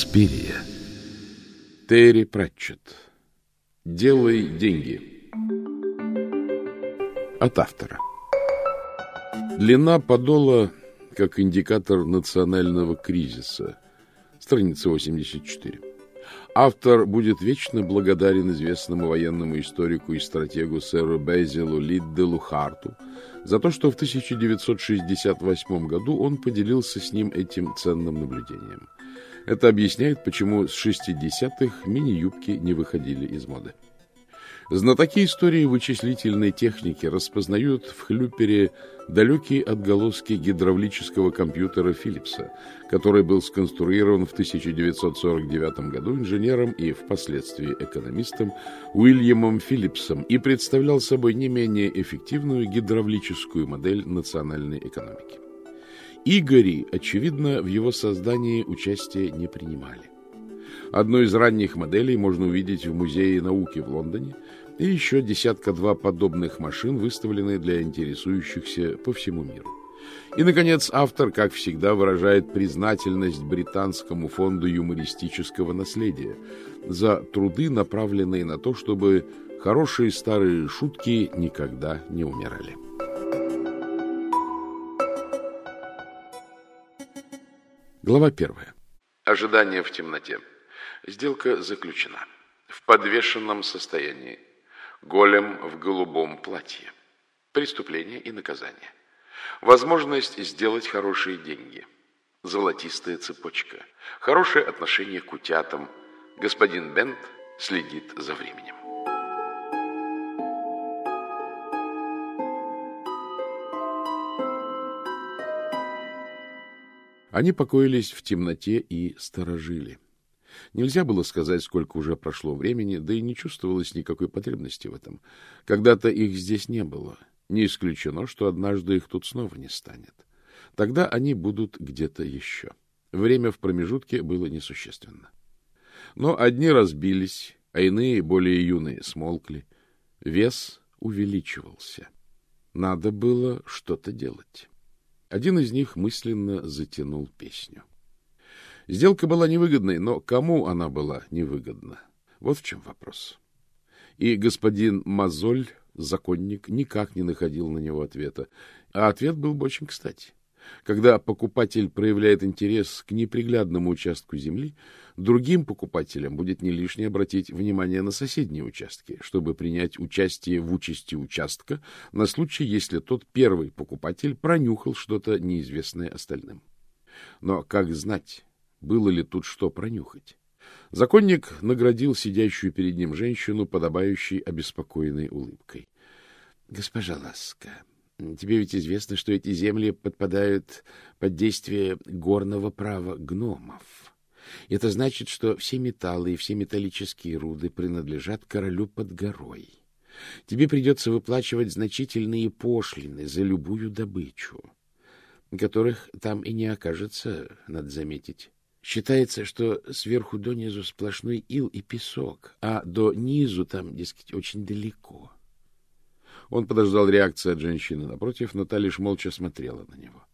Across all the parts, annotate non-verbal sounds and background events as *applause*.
Инспирия. Терри Пратчетт. Делай деньги. От автора. Длина подола как индикатор национального кризиса. Страница 84. Автор будет вечно благодарен известному военному историку и стратегу сэру Безилу Лидделу Харту за то, что в 1968 году он поделился с ним этим ценным наблюдением. Это объясняет, почему с 60-х мини-юбки не выходили из моды. Знатоки истории вычислительной техники распознают в Хлюпере далекие отголоски гидравлического компьютера Филлипса, который был сконструирован в 1949 году инженером и впоследствии экономистом Уильямом Филлипсом и представлял собой не менее эффективную гидравлическую модель национальной экономики. Игори, очевидно, в его создании участие не принимали. Одну из ранних моделей можно увидеть в Музее науки в Лондоне, и еще десятка-два подобных машин, выставленные для интересующихся по всему миру. И, наконец, автор, как всегда, выражает признательность Британскому фонду юмористического наследия за труды, направленные на то, чтобы хорошие старые шутки никогда не умирали. Глава первая. Ожидание в темноте. Сделка заключена. В подвешенном состоянии. Голем в голубом платье. Преступление и наказание. Возможность сделать хорошие деньги. Золотистая цепочка. Хорошее отношение к утятам. Господин Бент следит за временем. Они покоились в темноте и сторожили. Нельзя было сказать, сколько уже прошло времени, да и не чувствовалось никакой потребности в этом. Когда-то их здесь не было. Не исключено, что однажды их тут снова не станет. Тогда они будут где-то еще. Время в промежутке было несущественно. Но одни разбились, а иные, более юные, смолкли. Вес увеличивался. Надо было что-то делать. Один из них мысленно затянул песню. Сделка была невыгодной, но кому она была невыгодна? Вот в чем вопрос. И господин Мазоль, законник, никак не находил на него ответа. А ответ был бы очень кстати. Когда покупатель проявляет интерес к неприглядному участку земли, другим покупателям будет не лишне обратить внимание на соседние участки, чтобы принять участие в участи участка на случай, если тот первый покупатель пронюхал что-то неизвестное остальным. Но как знать, было ли тут что пронюхать. Законник наградил сидящую перед ним женщину, подобающей обеспокоенной улыбкой. — Госпожа Ласка, тебе ведь известно, что эти земли подпадают под действие горного права гномов. Это значит, что все металлы и все металлические руды принадлежат королю под горой. Тебе придется выплачивать значительные пошлины за любую добычу, которых там и не окажется, надо заметить. Считается, что сверху донизу сплошной ил и песок, а до низу там, дескать, очень далеко. Он подождал реакции от женщины напротив, но та лишь молча смотрела на него.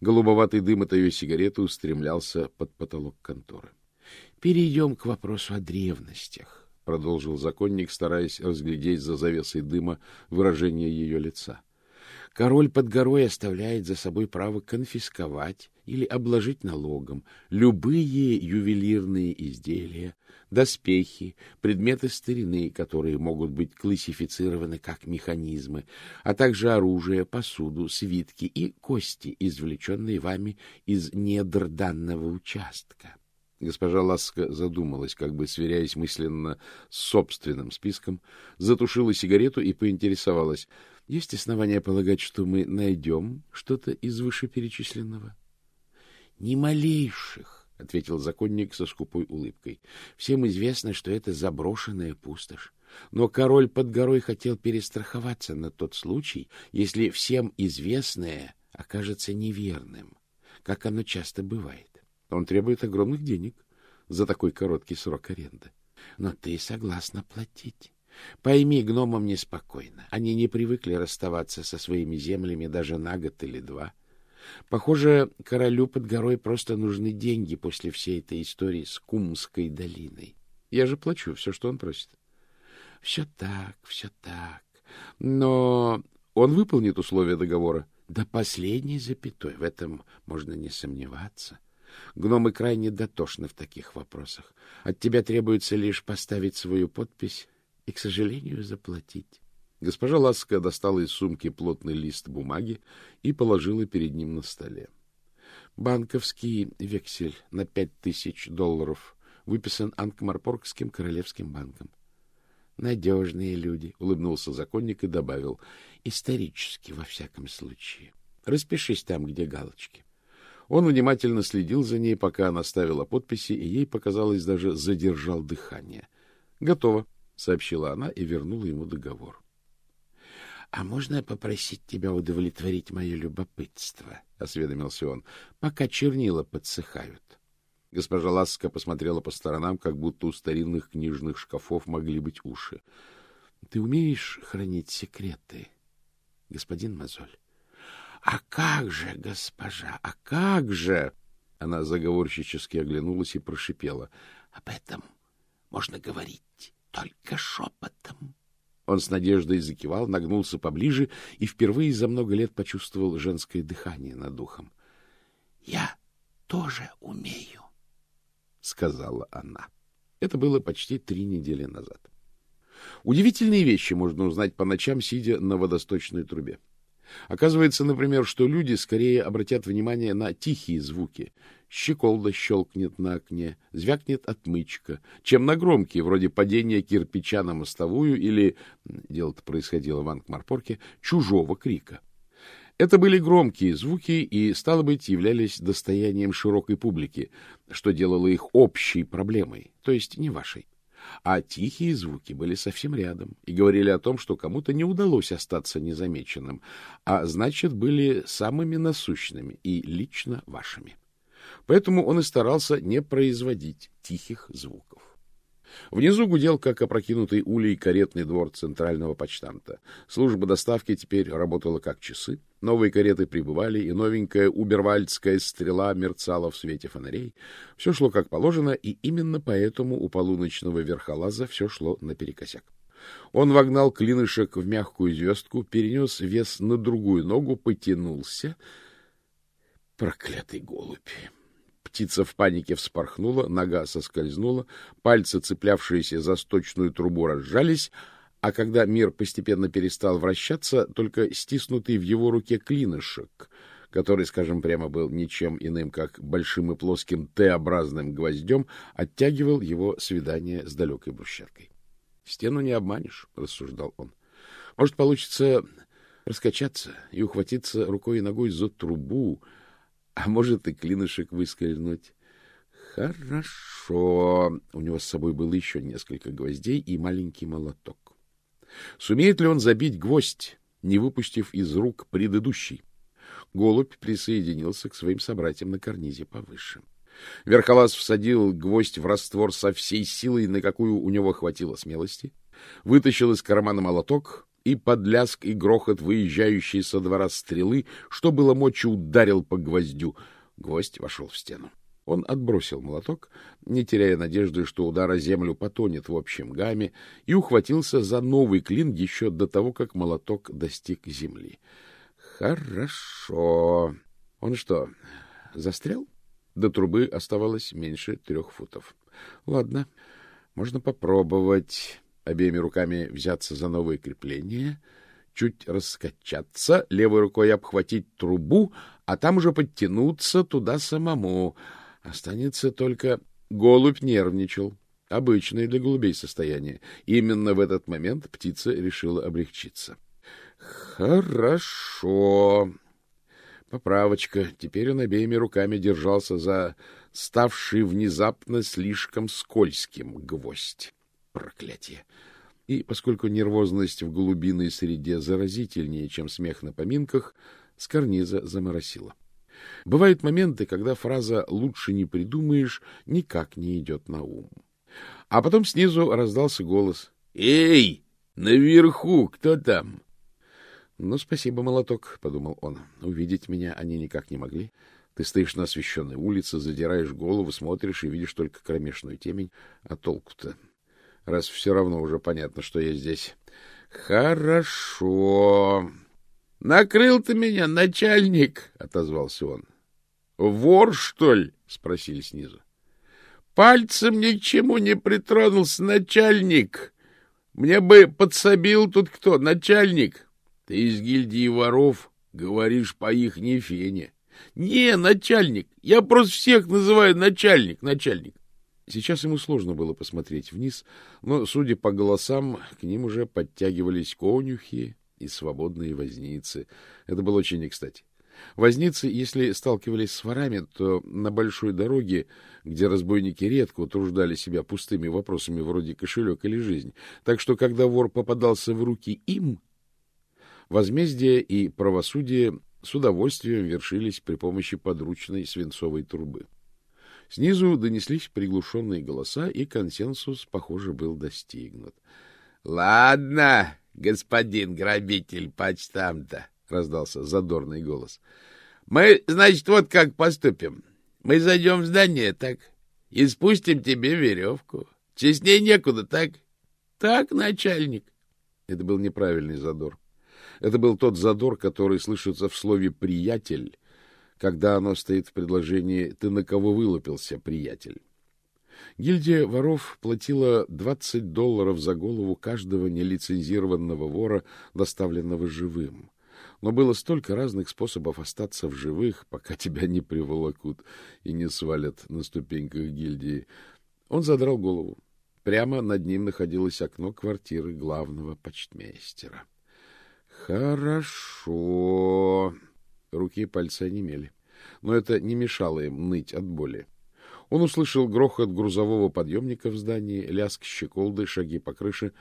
Голубоватый дым от ее сигареты устремлялся под потолок конторы. — Перейдем к вопросу о древностях, — продолжил законник, стараясь разглядеть за завесой дыма выражение ее лица. — Король под горой оставляет за собой право конфисковать или обложить налогом любые ювелирные изделия, доспехи, предметы старины, которые могут быть классифицированы как механизмы, а также оружие, посуду, свитки и кости, извлеченные вами из недр данного участка. Госпожа Ласка задумалась, как бы сверяясь мысленно с собственным списком, затушила сигарету и поинтересовалась — есть основания полагать, что мы найдем что-то из вышеперечисленного? — Ни малейших, — ответил законник со скупой улыбкой. — Всем известно, что это заброшенная пустошь. Но король под горой хотел перестраховаться на тот случай, если всем известное окажется неверным, как оно часто бывает. Он требует огромных денег за такой короткий срок аренды. Но ты согласна платить. Пойми, гномам неспокойно. Они не привыкли расставаться со своими землями даже на год или два. Похоже, королю под горой просто нужны деньги после всей этой истории с Кумской долиной. Я же плачу все, что он просит. Все так, все так. Но он выполнит условия договора. До последней запятой, в этом можно не сомневаться. Гномы крайне дотошны в таких вопросах. От тебя требуется лишь поставить свою подпись и, к сожалению, заплатить. Госпожа Ласка достала из сумки плотный лист бумаги и положила перед ним на столе. Банковский вексель на пять тысяч долларов выписан Анкмарпоргским королевским банком. Надежные люди, — улыбнулся законник и добавил, — исторически, во всяком случае. Распишись там, где галочки. Он внимательно следил за ней, пока она ставила подписи, и ей показалось, даже задержал дыхание. — Готово, — сообщила она и вернула ему договор. — А можно попросить тебя удовлетворить мое любопытство? — осведомился он, — пока чернила подсыхают. Госпожа Ласка посмотрела по сторонам, как будто у старинных книжных шкафов могли быть уши. — Ты умеешь хранить секреты, господин Мазоль? — А как же, госпожа, а как же? Она заговорщически оглянулась и прошипела. — Об этом можно говорить только шепотом. Он с надеждой закивал, нагнулся поближе и впервые за много лет почувствовал женское дыхание над духом. — Я тоже умею сказала она. Это было почти три недели назад. Удивительные вещи можно узнать по ночам, сидя на водосточной трубе. Оказывается, например, что люди скорее обратят внимание на тихие звуки. Щеколда щелкнет на окне, звякнет отмычка, чем на громкие, вроде падения кирпича на мостовую или, дело-то происходило в Ангмарпорке, чужого крика. Это были громкие звуки и, стало быть, являлись достоянием широкой публики, что делало их общей проблемой, то есть не вашей. А тихие звуки были совсем рядом и говорили о том, что кому-то не удалось остаться незамеченным, а значит, были самыми насущными и лично вашими. Поэтому он и старался не производить тихих звуков. Внизу гудел, как опрокинутый улей, каретный двор центрального почтамта. Служба доставки теперь работала как часы. Новые кареты прибывали, и новенькая убервальдская стрела мерцала в свете фонарей. Все шло как положено, и именно поэтому у полуночного верхолаза все шло наперекосяк. Он вогнал клинышек в мягкую звездку, перенес вес на другую ногу, потянулся. Проклятый голубь! Птица в панике вспорхнула, нога соскользнула, пальцы, цеплявшиеся за сточную трубу, разжались, а когда мир постепенно перестал вращаться, только стиснутый в его руке клинышек, который, скажем прямо, был ничем иным, как большим и плоским Т-образным гвоздем, оттягивал его свидание с далекой брусчаткой. — Стену не обманешь, — рассуждал он. — Может, получится раскачаться и ухватиться рукой и ногой за трубу, а может и клинышек выскользнуть. Хорошо. У него с собой было еще несколько гвоздей и маленький молоток. Сумеет ли он забить гвоздь, не выпустив из рук предыдущий? Голубь присоединился к своим собратьям на карнизе повыше. Верхолаз всадил гвоздь в раствор со всей силой, на какую у него хватило смелости, вытащил из кармана молоток, и под и грохот выезжающей со двора стрелы, что было мочи, ударил по гвоздю. Гвоздь вошел в стену. Он отбросил молоток, не теряя надежды, что удар о землю потонет в общем гамме, и ухватился за новый клин еще до того, как молоток достиг земли. Хорошо. Он что, застрял? До трубы оставалось меньше трех футов. Ладно, можно попробовать обеими руками взяться за новые крепления, чуть раскачаться, левой рукой обхватить трубу, а там уже подтянуться туда самому. Останется только... Голубь нервничал. Обычное для голубей состояние. Именно в этот момент птица решила облегчиться. Хорошо. Поправочка. Теперь он обеими руками держался за ставший внезапно слишком скользким гвоздь. Проклятие! И поскольку нервозность в голубиной среде заразительнее, чем смех на поминках, с карниза заморосила. Бывают моменты, когда фраза «лучше не придумаешь» никак не идет на ум. А потом снизу раздался голос. «Эй, наверху кто там?» — Ну, спасибо, молоток, — подумал он. Увидеть меня они никак не могли. Ты стоишь на освещенной улице, задираешь голову, смотришь и видишь только кромешную темень. А толку-то? Раз все равно уже понятно, что я здесь. Хорошо. Накрыл ты меня, начальник, — отозвался он. Вор, что ли? — спросили снизу. Пальцем ни к чему не притронулся, начальник. Мне бы подсобил тут кто, начальник. Ты из гильдии воров говоришь по их фене. Не, начальник, я просто всех называю начальник, начальник. Сейчас ему сложно было посмотреть вниз, но, судя по голосам, к ним уже подтягивались конюхи и свободные возницы. Это было очень не кстати. Возницы, если сталкивались с ворами, то на большой дороге, где разбойники редко утруждали себя пустыми вопросами вроде кошелек или жизнь, так что когда вор попадался в руки им, Возмездие и правосудие с удовольствием вершились при помощи подручной свинцовой трубы. Снизу донеслись приглушенные голоса, и консенсус, похоже, был достигнут. — Ладно, господин грабитель почтамта, — раздался задорный голос. — Мы, значит, вот как поступим. Мы зайдем в здание, так, и спустим тебе веревку. Честнее некуда, так? — Так, начальник. Это был неправильный задор. Это был тот задор, который слышится в слове «приятель», когда оно стоит в предложении «ты на кого вылупился, приятель?». Гильдия воров платила 20 долларов за голову каждого нелицензированного вора, доставленного живым. Но было столько разных способов остаться в живых, пока *laughs* тебя не приволокут и не свалят на ступеньках гильдии. Он задрал голову. Прямо над ним находилось окно квартиры главного почтмейстера. Хорошо. Руки и пальцы онемели. Но это не мешало им ныть от боли. Он услышал грохот грузового подъемника в здании, лязг щеколды, шаги по крыше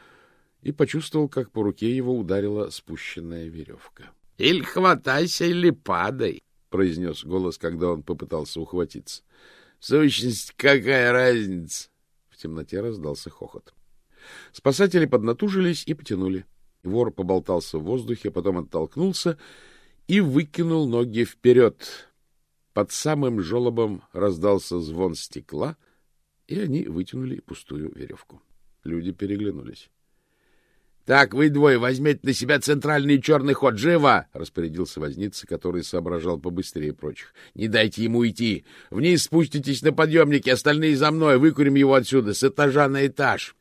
и почувствовал, как по руке его ударила спущенная веревка. — Или хватайся, или падай, — произнес голос, когда он попытался ухватиться. — Сущность, какая разница? В темноте раздался хохот. Спасатели поднатужились и потянули. Вор поболтался в воздухе, потом оттолкнулся и выкинул ноги вперед. Под самым жолобом раздался звон стекла, и они вытянули пустую веревку. Люди переглянулись. — Так, вы двое возьмете на себя центральный черный ход. Живо! — распорядился возница, который соображал побыстрее прочих. — Не дайте ему уйти. Вниз спуститесь на подъемнике, остальные за мной. Выкурим его отсюда, с этажа на этаж.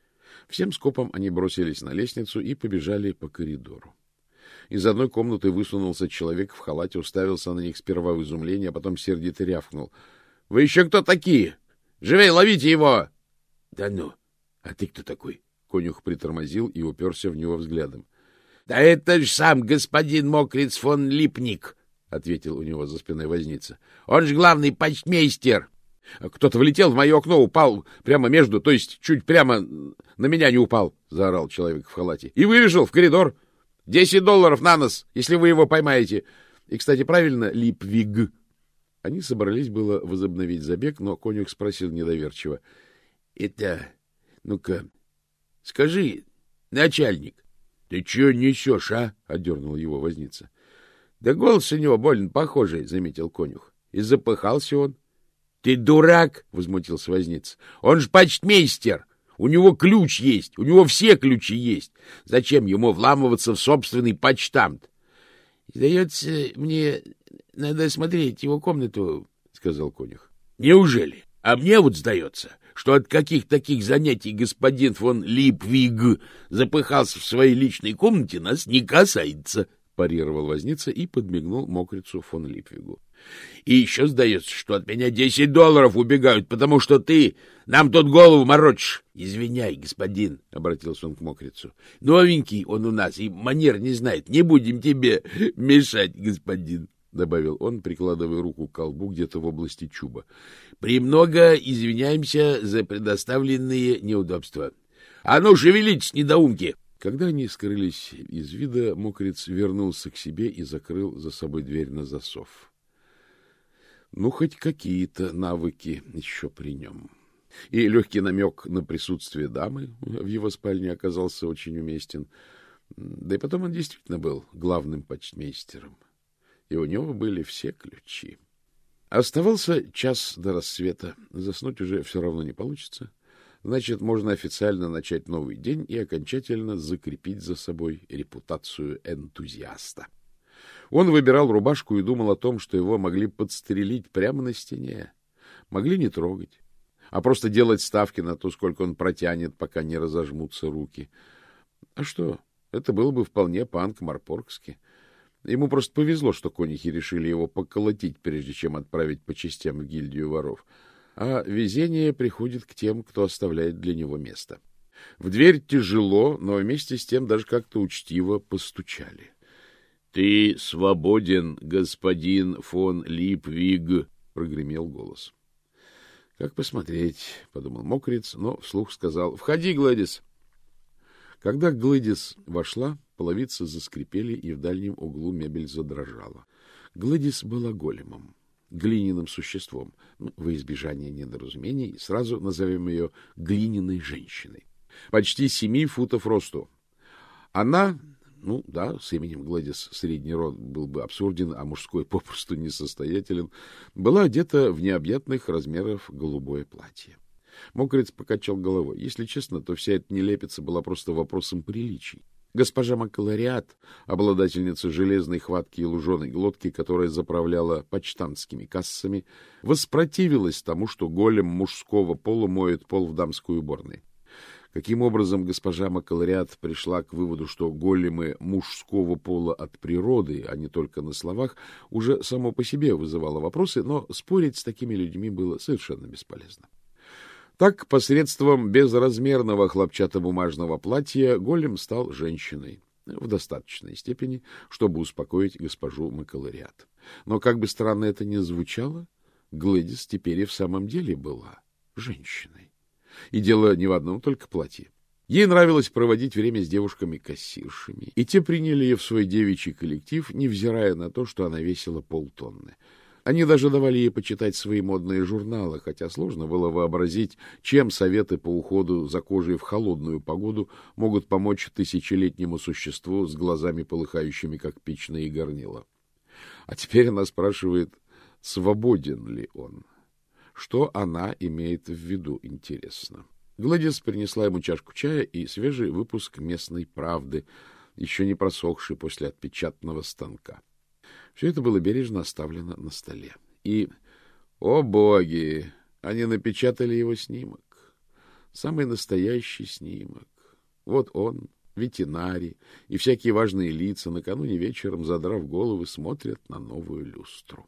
Всем скопом они бросились на лестницу и побежали по коридору. Из одной комнаты высунулся человек в халате, уставился на них сперва в изумлении, а потом сердито рявкнул. — Вы еще кто такие? Живей, ловите его! — Да ну! А ты кто такой? Конюх притормозил и уперся в него взглядом. — Да это ж сам господин Мокриц фон Липник! — ответил у него за спиной возница. — Он же главный почтмейстер! Кто-то влетел в мое окно, упал прямо между, то есть чуть прямо на меня не упал, — заорал человек в халате. И выбежал в коридор. Десять долларов на нос, если вы его поймаете. И, кстати, правильно, Липвиг. Они собрались было возобновить забег, но конюх спросил недоверчиво. — Это... Ну-ка, скажи, начальник, ты чего несешь, а? — отдернул его возница. — Да голос у него больно похожий, — заметил конюх. И запыхался он. — Ты дурак! — возмутился возница. — Он ж почтмейстер! У него ключ есть, у него все ключи есть. Зачем ему вламываться в собственный почтамт? — Сдается мне, надо смотреть его комнату, — сказал конюх. — Неужели? А мне вот сдается, что от каких таких занятий господин фон Липвиг запыхался в своей личной комнате, нас не касается, — парировал возница и подмигнул мокрицу фон Липвигу. И еще сдается, что от меня десять долларов убегают, потому что ты нам тут голову морочишь. — Извиняй, господин, — обратился он к мокрицу. — Новенький он у нас и манер не знает. Не будем тебе мешать, господин, — добавил он, прикладывая руку к колбу где-то в области чуба. — Премного извиняемся за предоставленные неудобства. А ну, шевелитесь, недоумки! Когда они скрылись из вида, мокрец вернулся к себе и закрыл за собой дверь на засов. Ну, хоть какие-то навыки еще при нем. И легкий намек на присутствие дамы в его спальне оказался очень уместен. Да и потом он действительно был главным почтмейстером, и у него были все ключи. Оставался час до рассвета, заснуть уже все равно не получится. Значит, можно официально начать новый день и окончательно закрепить за собой репутацию энтузиаста. Он выбирал рубашку и думал о том, что его могли подстрелить прямо на стене. Могли не трогать, а просто делать ставки на то, сколько он протянет, пока не разожмутся руки. А что? Это было бы вполне панк-марпоргски. Ему просто повезло, что конихи решили его поколотить, прежде чем отправить по частям в гильдию воров. А везение приходит к тем, кто оставляет для него место. В дверь тяжело, но вместе с тем даже как-то учтиво постучали. — Ты свободен, господин фон Липвиг, — прогремел голос. — Как посмотреть, — подумал мокрец, но вслух сказал. — Входи, Гладис. Когда Гладис вошла, половицы заскрипели, и в дальнем углу мебель задрожала. Гладис была големом, глиняным существом. Ну, во избежание недоразумений сразу назовем ее глиняной женщиной. Почти семи футов росту. Она ну, да, с именем Гладис средний род был бы абсурден, а мужской *laughs* попросту несостоятелен, была одета в необъятных размеров голубое платье. Мокрец покачал головой. Если честно, то вся эта нелепица была просто вопросом приличий. Госпожа Макалариат, обладательница железной хватки и луженой глотки, которая заправляла почтантскими кассами, воспротивилась тому, что голем мужского пола моет пол в дамской уборной. Каким образом госпожа Макалариат пришла к выводу, что големы мужского пола от природы, а не только на словах, уже само по себе вызывало вопросы, но спорить с такими людьми было совершенно бесполезно. Так, посредством безразмерного хлопчатобумажного платья голем стал женщиной в достаточной степени, чтобы успокоить госпожу Макалариат. Но, как бы странно это ни звучало, Глэдис теперь и в самом деле была женщиной. И дело не в одном только платье. Ей нравилось проводить время с девушками-кассиршами, и те приняли ее в свой девичий коллектив, невзирая на то, что она весила полтонны. Они даже давали ей почитать свои модные журналы, хотя сложно было вообразить, чем советы по уходу за кожей в холодную погоду могут помочь тысячелетнему существу с глазами полыхающими, как печные горнила. А теперь она спрашивает, свободен ли он. Что она имеет в виду, интересно. Гладис принесла ему чашку чая и свежий выпуск местной правды, еще не просохший после отпечатанного станка. Все это было бережно оставлено на столе. И, о боги, они напечатали его снимок. Самый настоящий снимок. Вот он, ветеринарий и всякие важные лица накануне вечером, задрав головы, смотрят на новую люстру.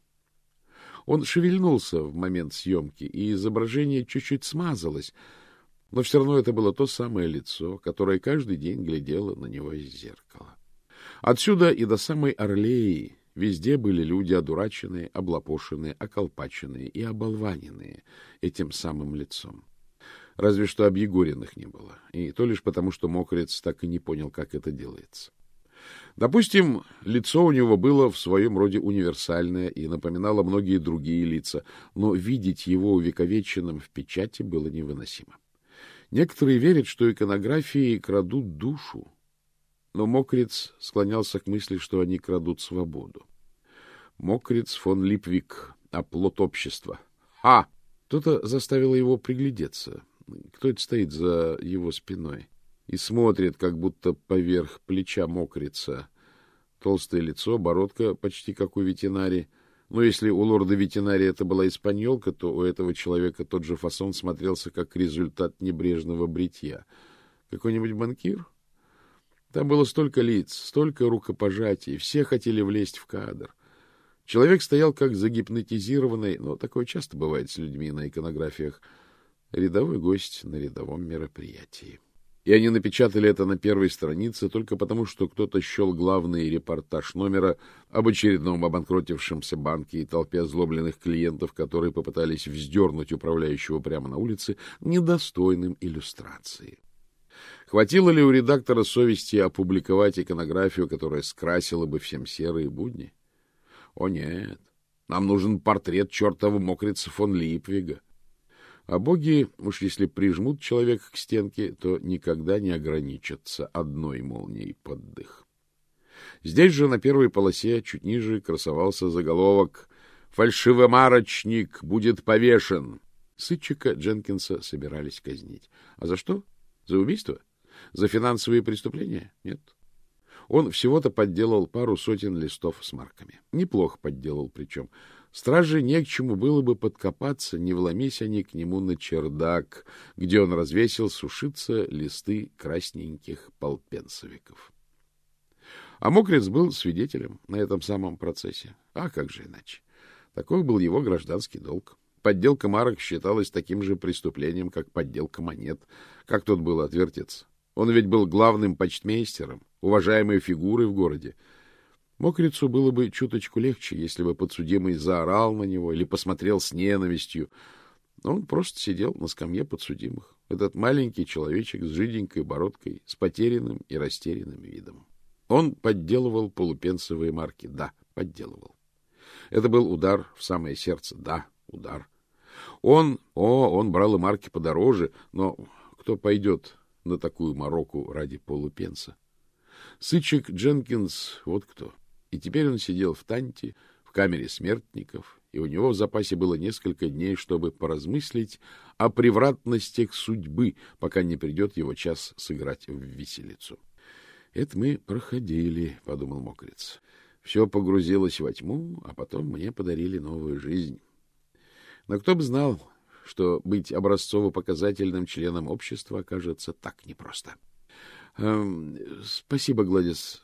Он шевельнулся в момент съемки, и изображение чуть-чуть смазалось, но все равно это было то самое лицо, которое каждый день глядело на него из зеркала. Отсюда и до самой Орлеи везде были люди одураченные, облапошенные, околпаченные и оболваненные этим самым лицом. Разве что объегоренных не было, и то лишь потому, что мокрец так и не понял, как это делается. Допустим, лицо у него было в своем роде универсальное и напоминало многие другие лица, но видеть его увековеченным в печати было невыносимо. Некоторые верят, что иконографии крадут душу, но Мокриц склонялся к мысли, что они крадут свободу. Мокриц фон Липвик, оплот общества. А! Кто-то заставил его приглядеться. Кто это стоит за его спиной? И смотрит, как будто поверх плеча мокрица. Толстое лицо, бородка почти как у ветеринарии. Но если у лорда ветеринария это была испаньолка, то у этого человека тот же фасон смотрелся как результат небрежного бритья. Какой-нибудь банкир? Там было столько лиц, столько рукопожатий, все хотели влезть в кадр. Человек стоял как загипнотизированный, но такое часто бывает с людьми на иконографиях. Рядовой гость на рядовом мероприятии и они напечатали это на первой странице только потому, что кто-то счел главный репортаж номера об очередном обанкротившемся банке и толпе озлобленных клиентов, которые попытались вздернуть управляющего прямо на улице, недостойным иллюстрации. Хватило ли у редактора совести опубликовать иконографию, которая скрасила бы всем серые будни? О нет, нам нужен портрет чертова мокрицы фон Липвига. А боги, уж если прижмут человека к стенке, то никогда не ограничатся одной молнией под дых. Здесь же на первой полосе, чуть ниже, красовался заголовок «Фальшивомарочник будет повешен». Сытчика Дженкинса собирались казнить. А за что? За убийство? За финансовые преступления? Нет. Он всего-то подделал пару сотен листов с марками. Неплохо подделал причем. Страже не к чему было бы подкопаться, не вломись они к нему на чердак, где он развесил сушиться листы красненьких полпенсовиков. А Мокрец был свидетелем на этом самом процессе. А как же иначе? Такой был его гражданский долг. Подделка марок считалась таким же преступлением, как подделка монет. Как тут было отвертеться? Он ведь был главным почтмейстером, уважаемой фигурой в городе. Мокрицу было бы чуточку легче, если бы подсудимый заорал на него или посмотрел с ненавистью. Но он просто сидел на скамье подсудимых. Этот маленький человечек с жиденькой бородкой, с потерянным и растерянным видом. Он подделывал полупенсовые марки. Да, подделывал. Это был удар в самое сердце. Да, удар. Он, о, он брал и марки подороже, но кто пойдет на такую мороку ради полупенса? Сычек Дженкинс, вот кто. И теперь он сидел в Танте, в камере смертников, и у него в запасе было несколько дней, чтобы поразмыслить о превратностях судьбы, пока не придет его час сыграть в виселицу. — Это мы проходили, — подумал Мокрец. Все погрузилось во тьму, а потом мне подарили новую жизнь. Но кто бы знал, что быть образцово-показательным членом общества окажется так непросто. Эм, — Спасибо, Гладис, —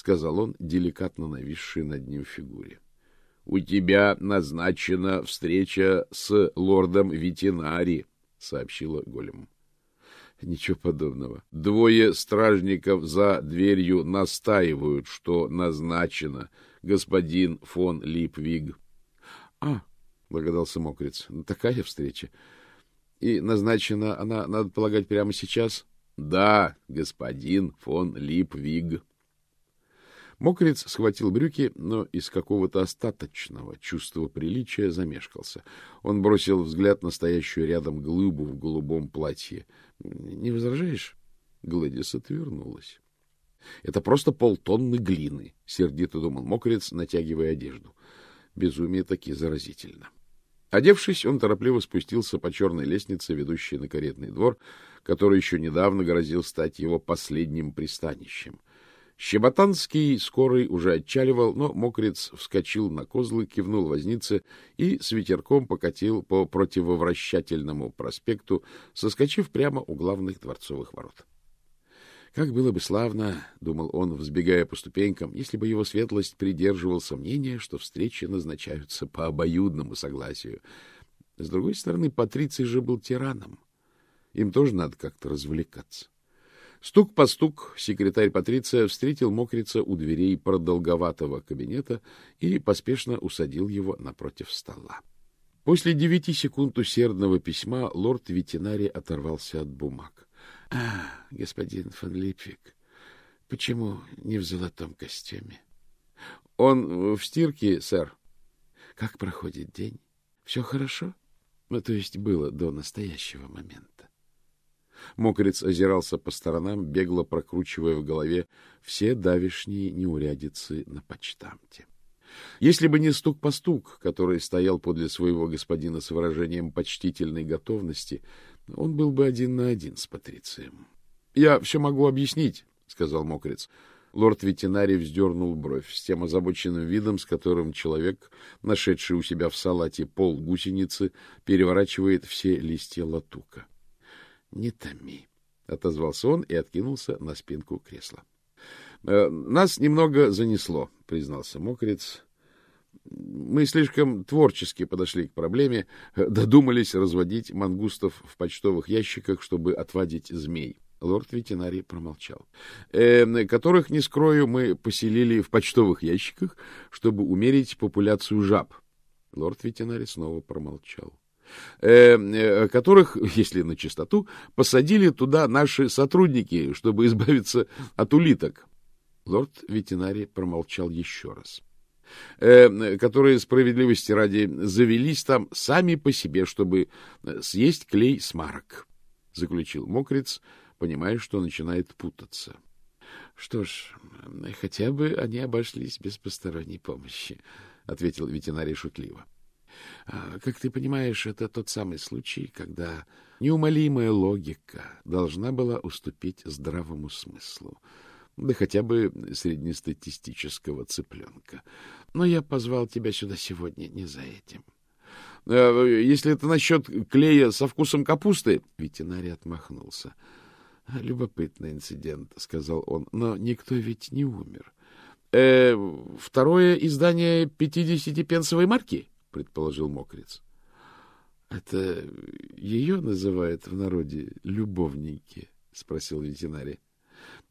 сказал он, деликатно нависший над ним фигуре. — У тебя назначена встреча с лордом Ветинари, — сообщила Голем. — Ничего подобного. Двое стражников за дверью настаивают, что назначено господин фон Липвиг. — А, — догадался Мокриц, — такая встреча. И назначена она, надо полагать, прямо сейчас? — Да, господин фон Липвиг. Мокриц схватил брюки, но из какого-то остаточного чувства приличия замешкался. Он бросил взгляд на стоящую рядом глыбу в голубом платье. — Не возражаешь? Гладис отвернулась. — Это просто полтонны глины, — сердито думал Мокриц, натягивая одежду. Безумие таки заразительно. Одевшись, он торопливо спустился по черной лестнице, ведущей на каретный двор, который еще недавно грозил стать его последним пристанищем — Щеботанский скорый уже отчаливал, но мокрец вскочил на козлы, кивнул вознице и с ветерком покатил по противовращательному проспекту, соскочив прямо у главных дворцовых ворот. Как было бы славно, — думал он, взбегая по ступенькам, — если бы его светлость придерживался мнения, что встречи назначаются по обоюдному согласию. С другой стороны, Патриций же был тираном. Им тоже надо как-то развлекаться. Стук по стук секретарь Патриция встретил мокрица у дверей продолговатого кабинета и поспешно усадил его напротив стола. После девяти секунд усердного письма лорд ветеринарий оторвался от бумаг. — А, господин фон Липвик, почему не в золотом костюме? — Он в стирке, сэр. — Как проходит день? Все хорошо? Ну, то есть было до настоящего момента. Мокрец озирался по сторонам, бегло прокручивая в голове все давишние неурядицы на почтамте. Если бы не стук по стук, который стоял подле своего господина с выражением почтительной готовности, он был бы один на один с Патрицием. — Я все могу объяснить, — сказал Мокрец. Лорд ветеринарий вздернул бровь с тем озабоченным видом, с которым человек, нашедший у себя в салате пол гусеницы, переворачивает все листья латука. — Не томи, — отозвался он и откинулся на спинку кресла. «Э, — Нас немного занесло, — признался мокрец. Мы слишком творчески подошли к проблеме, додумались разводить мангустов в почтовых ящиках, чтобы отводить змей. Лорд ветеринарий промолчал. Э, которых, не скрою, мы поселили в почтовых ящиках, чтобы умерить популяцию жаб. Лорд ветеринарий снова промолчал. Э, э, которых, *laughs* если на чистоту, посадили туда наши сотрудники, чтобы избавиться от улиток. Лорд ветеринарий промолчал еще раз. э, которые, справедливости ради, завелись там сами по себе, чтобы э, съесть клей с марок, — заключил мокрец, понимая, что начинает путаться. — Что ж, хотя бы они обошлись без посторонней помощи, — ответил ветеринарий шутливо. А, — Как ты понимаешь, это тот самый случай, когда неумолимая логика должна была уступить здравому смыслу да хотя бы среднестатистического цыпленка. Но я позвал тебя сюда сегодня не за этим. А, если это насчет клея со вкусом капусты... Ветеринарий отмахнулся. — Любопытный инцидент, — сказал он, — но никто ведь не умер. Э, — Второе издание пятидесятипенсовой марки? — предположил Мокриц. — Это ее называют в народе любовники? — спросил ветеринарий.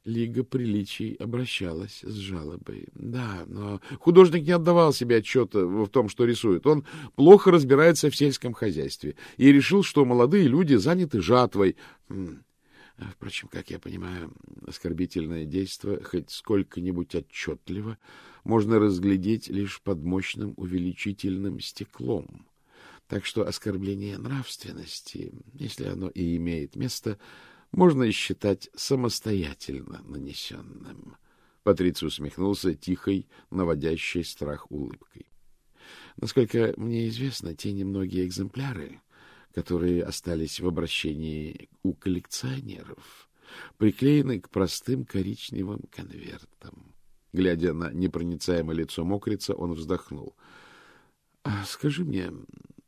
Лига приличий обращалась с жалобой. Да, но художник не отдавал себе отчета в том, что рисует. Он плохо разбирается в сельском хозяйстве и решил, что молодые люди заняты жатвой. Хм. Впрочем, как я понимаю, оскорбительное действие, хоть сколько-нибудь отчетливо, можно разглядеть лишь под мощным увеличительным стеклом. Так что оскорбление нравственности, если оно и имеет место, — можно считать самостоятельно нанесенным. Патриций усмехнулся тихой, наводящей страх улыбкой. Насколько мне известно, те немногие экземпляры, которые остались в обращении у коллекционеров, приклеены к простым коричневым конвертам. Глядя на непроницаемое лицо мокрица, он вздохнул. — А скажи мне,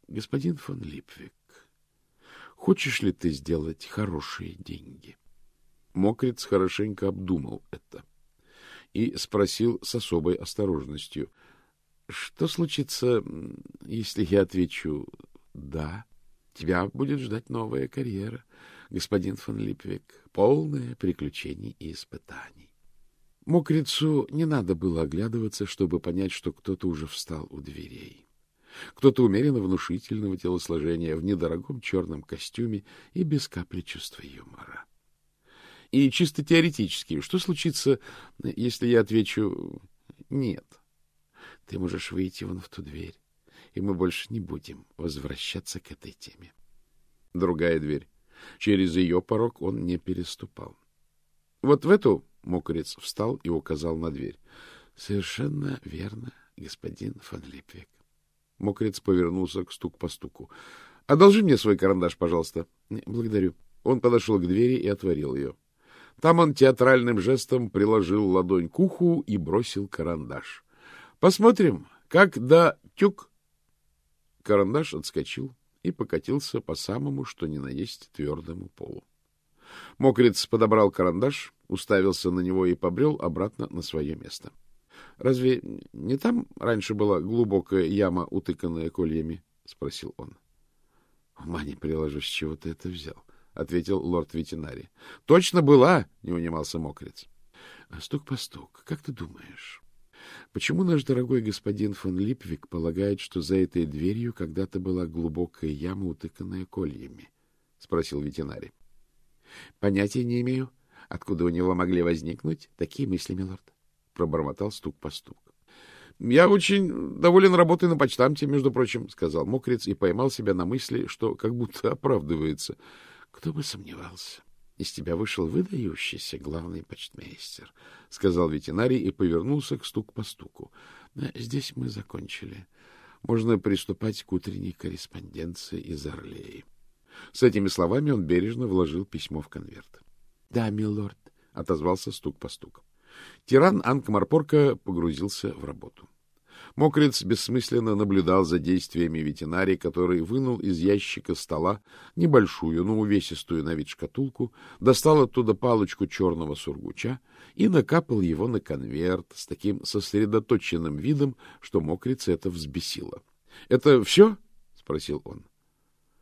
господин фон Липвик, Хочешь ли ты сделать хорошие деньги? Мокриц хорошенько обдумал это и спросил с особой осторожностью. — Что случится, если я отвечу «да»? Тебя будет ждать новая карьера, господин фон Липвик, полная приключений и испытаний. Мокрицу не надо было оглядываться, чтобы понять, что кто-то уже встал у дверей. Кто-то умеренно внушительного телосложения, в недорогом черном костюме и без капли чувства юмора. И чисто теоретически, что случится, если я отвечу «нет»? Ты можешь выйти вон в ту дверь, и мы больше не будем возвращаться к этой теме. Другая дверь. Через ее порог он не переступал. Вот в эту мокрец встал и указал на дверь. — Совершенно верно, господин фон Липвик. Мокрец повернулся к стук по стуку. — Одолжи мне свой карандаш, пожалуйста. — Благодарю. Он подошел к двери и отворил ее. Там он театральным жестом приложил ладонь к уху и бросил карандаш. — Посмотрим, как да тюк. Карандаш отскочил и покатился по самому, что ни на есть, твердому полу. Мокрец подобрал карандаш, уставился на него и побрел обратно на свое место. — Разве не там раньше была глубокая яма, утыканная кольями? — спросил он. — Ума не приложу, с чего ты это взял, — ответил лорд ветеринарий. — Точно была, — не унимался мокрец. — Стук по стук, как ты думаешь, почему наш дорогой господин фон Липвик полагает, что за этой дверью когда-то была глубокая яма, утыканная кольями? — спросил ветеринарий. — Понятия не имею, откуда у него могли возникнуть такие мысли, милорд пробормотал стук по стук. — Я очень доволен работой на почтамте, между прочим, — сказал мокрец и поймал себя на мысли, что как будто оправдывается. — Кто бы сомневался. Из тебя вышел выдающийся главный почтмейстер, — сказал ветеринарий и повернулся к стук по стуку. — Здесь мы закончили. Можно приступать к утренней корреспонденции из Орлеи. С этими словами он бережно вложил письмо в конверт. — Да, милорд, — отозвался стук по стуку. Тиран Анкмарпорка погрузился в работу. Мокрец бессмысленно наблюдал за действиями ветеринария, который вынул из ящика стола небольшую, но увесистую на вид шкатулку, достал оттуда палочку черного сургуча и накапал его на конверт с таким сосредоточенным видом, что мокрец это взбесило. — Это все? — спросил он.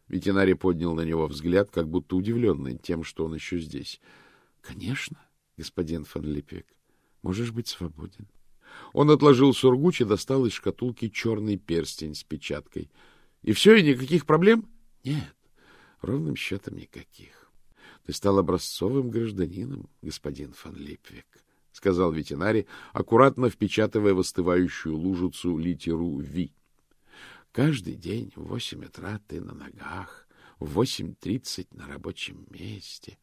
Ветеринарий поднял на него взгляд, как будто удивленный тем, что он еще здесь. — Конечно, господин фон Липвик. Можешь быть свободен. Он отложил сургуч и достал из шкатулки черный перстень с печаткой. — И все, и никаких проблем? — Нет, ровным счетом никаких. Ты стал образцовым гражданином, господин фон Липвик, — сказал ветеринарий, аккуратно впечатывая в остывающую лужицу литеру «Ви». Каждый день в восемь утра ты на ногах, в восемь тридцать на рабочем месте.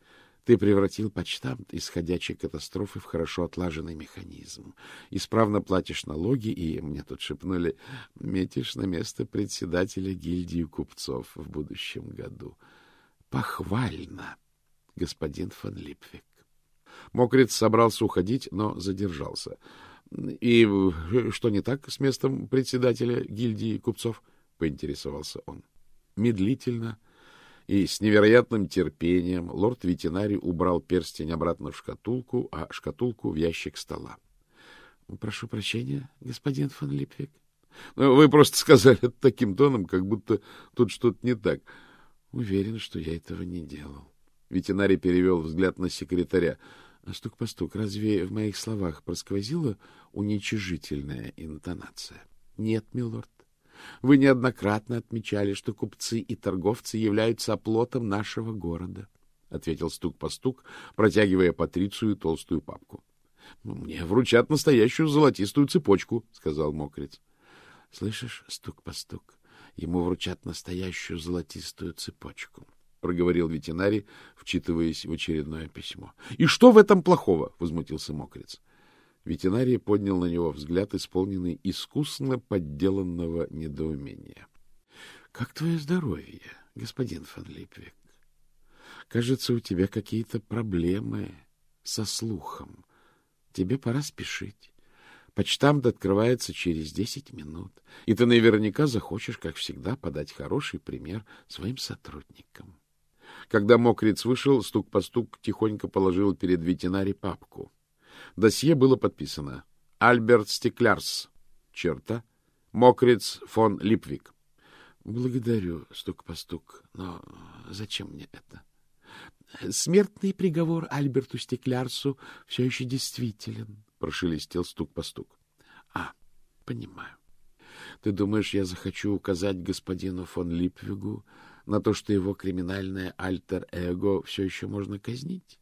Ты превратил почтамт из ходячей катастрофы в хорошо отлаженный механизм. Исправно платишь налоги и, мне тут шепнули, метишь на место председателя гильдии купцов в будущем году. Похвально, господин фон Липвик. Мокрец собрался уходить, но задержался. — И что не так с местом председателя гильдии купцов? — поинтересовался он. Медлительно и с невероятным терпением лорд ветеринарий убрал перстень обратно в шкатулку, а шкатулку в ящик стола. — Прошу прощения, господин фон Липвик. Ну, — Вы просто сказали это таким тоном, как будто тут что-то не так. — Уверен, что я этого не делал. Ветеринарий перевел взгляд на секретаря. Стук по стук. Разве в моих словах просквозила уничижительная интонация? Нет, милорд. Вы неоднократно отмечали, что купцы и торговцы являются оплотом нашего города, — ответил стук по стук, протягивая Патрицию толстую папку. — Мне вручат настоящую золотистую цепочку, — сказал мокрец. — Слышишь, стук по стук, ему вручат настоящую золотистую цепочку проговорил ветеринарий, вчитываясь в очередное письмо. — И что в этом плохого? — возмутился мокрец. Ветеринарий поднял на него взгляд, исполненный искусно подделанного недоумения. — Как твое здоровье, господин фон Липвик? Кажется, у тебя какие-то проблемы со слухом. Тебе пора спешить. Почтамт открывается через десять минут, и ты наверняка захочешь, как всегда, подать хороший пример своим сотрудникам. Когда мокрец вышел, стук по стук тихонько положил перед ветеринарий папку. Досье было подписано. Альберт Стеклярс. Черта. Мокрец фон Липвик. Благодарю, стук по стук. Но зачем мне это? Смертный приговор Альберту Стеклярсу все еще действителен, прошелестел стук по стук. А, понимаю. Ты думаешь, я захочу указать господину фон Липвигу на то, что его криминальное альтер-эго все еще можно казнить?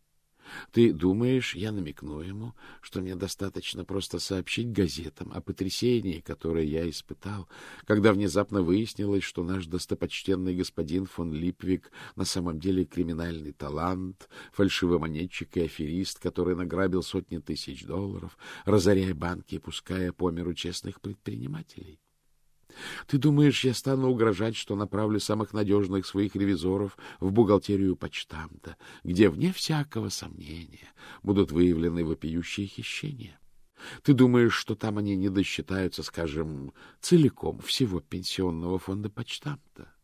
Ты думаешь, я намекну ему, что мне достаточно просто сообщить газетам о потрясении, которое я испытал, когда внезапно выяснилось, что наш достопочтенный господин фон Липвик на самом деле криминальный талант, фальшивомонетчик и аферист, который награбил сотни тысяч долларов, разоряя банки и пуская по миру честных предпринимателей? Ты думаешь, я стану угрожать, что направлю самых надежных своих ревизоров в бухгалтерию почтамта, где, вне всякого сомнения, будут выявлены вопиющие хищения? Ты думаешь, что там они не досчитаются, скажем, целиком всего пенсионного фонда почтамта?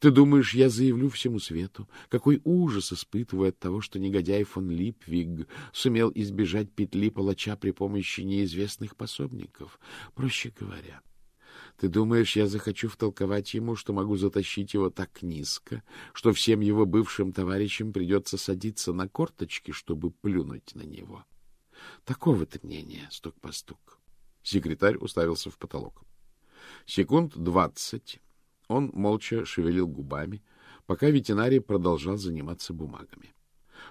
Ты думаешь, я заявлю всему свету, какой ужас испытываю от того, что негодяй фон Липвиг сумел избежать петли палача при помощи неизвестных пособников? Проще говоря, ты думаешь, я захочу втолковать ему, что могу затащить его так низко, что всем его бывшим товарищам придется садиться на корточки, чтобы плюнуть на него? Такого ты мнения, стук по стук. Секретарь уставился в потолок. Секунд двадцать он молча шевелил губами, пока ветеринарий продолжал заниматься бумагами.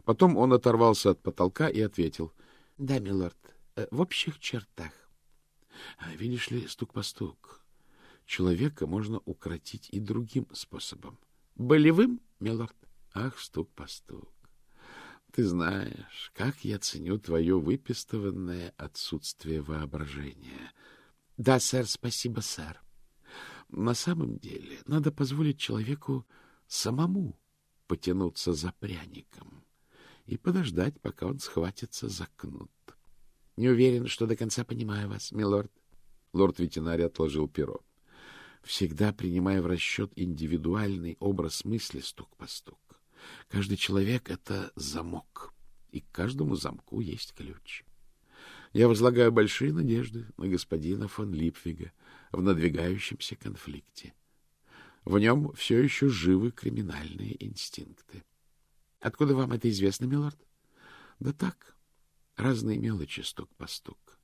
Потом он оторвался от потолка и ответил. — Да, милорд, э, в общих чертах. А, видишь ли, стук по стук. Человека можно укротить и другим способом. Болевым, милорд? Ах, стук по стук. Ты знаешь, как я ценю твое выпистыванное отсутствие воображения. Да, сэр, спасибо, сэр. На самом деле, надо позволить человеку самому потянуться за пряником и подождать, пока он схватится за кнут. Не уверен, что до конца понимаю вас, милорд. Лорд-ветеринарий отложил перо всегда принимая в расчет индивидуальный образ мысли стук по стук. Каждый человек — это замок, и к каждому замку есть ключ. Я возлагаю большие надежды на господина фон Липвига в надвигающемся конфликте. В нем все еще живы криминальные инстинкты. Откуда вам это известно, милорд? Да так, разные мелочи стук по стук.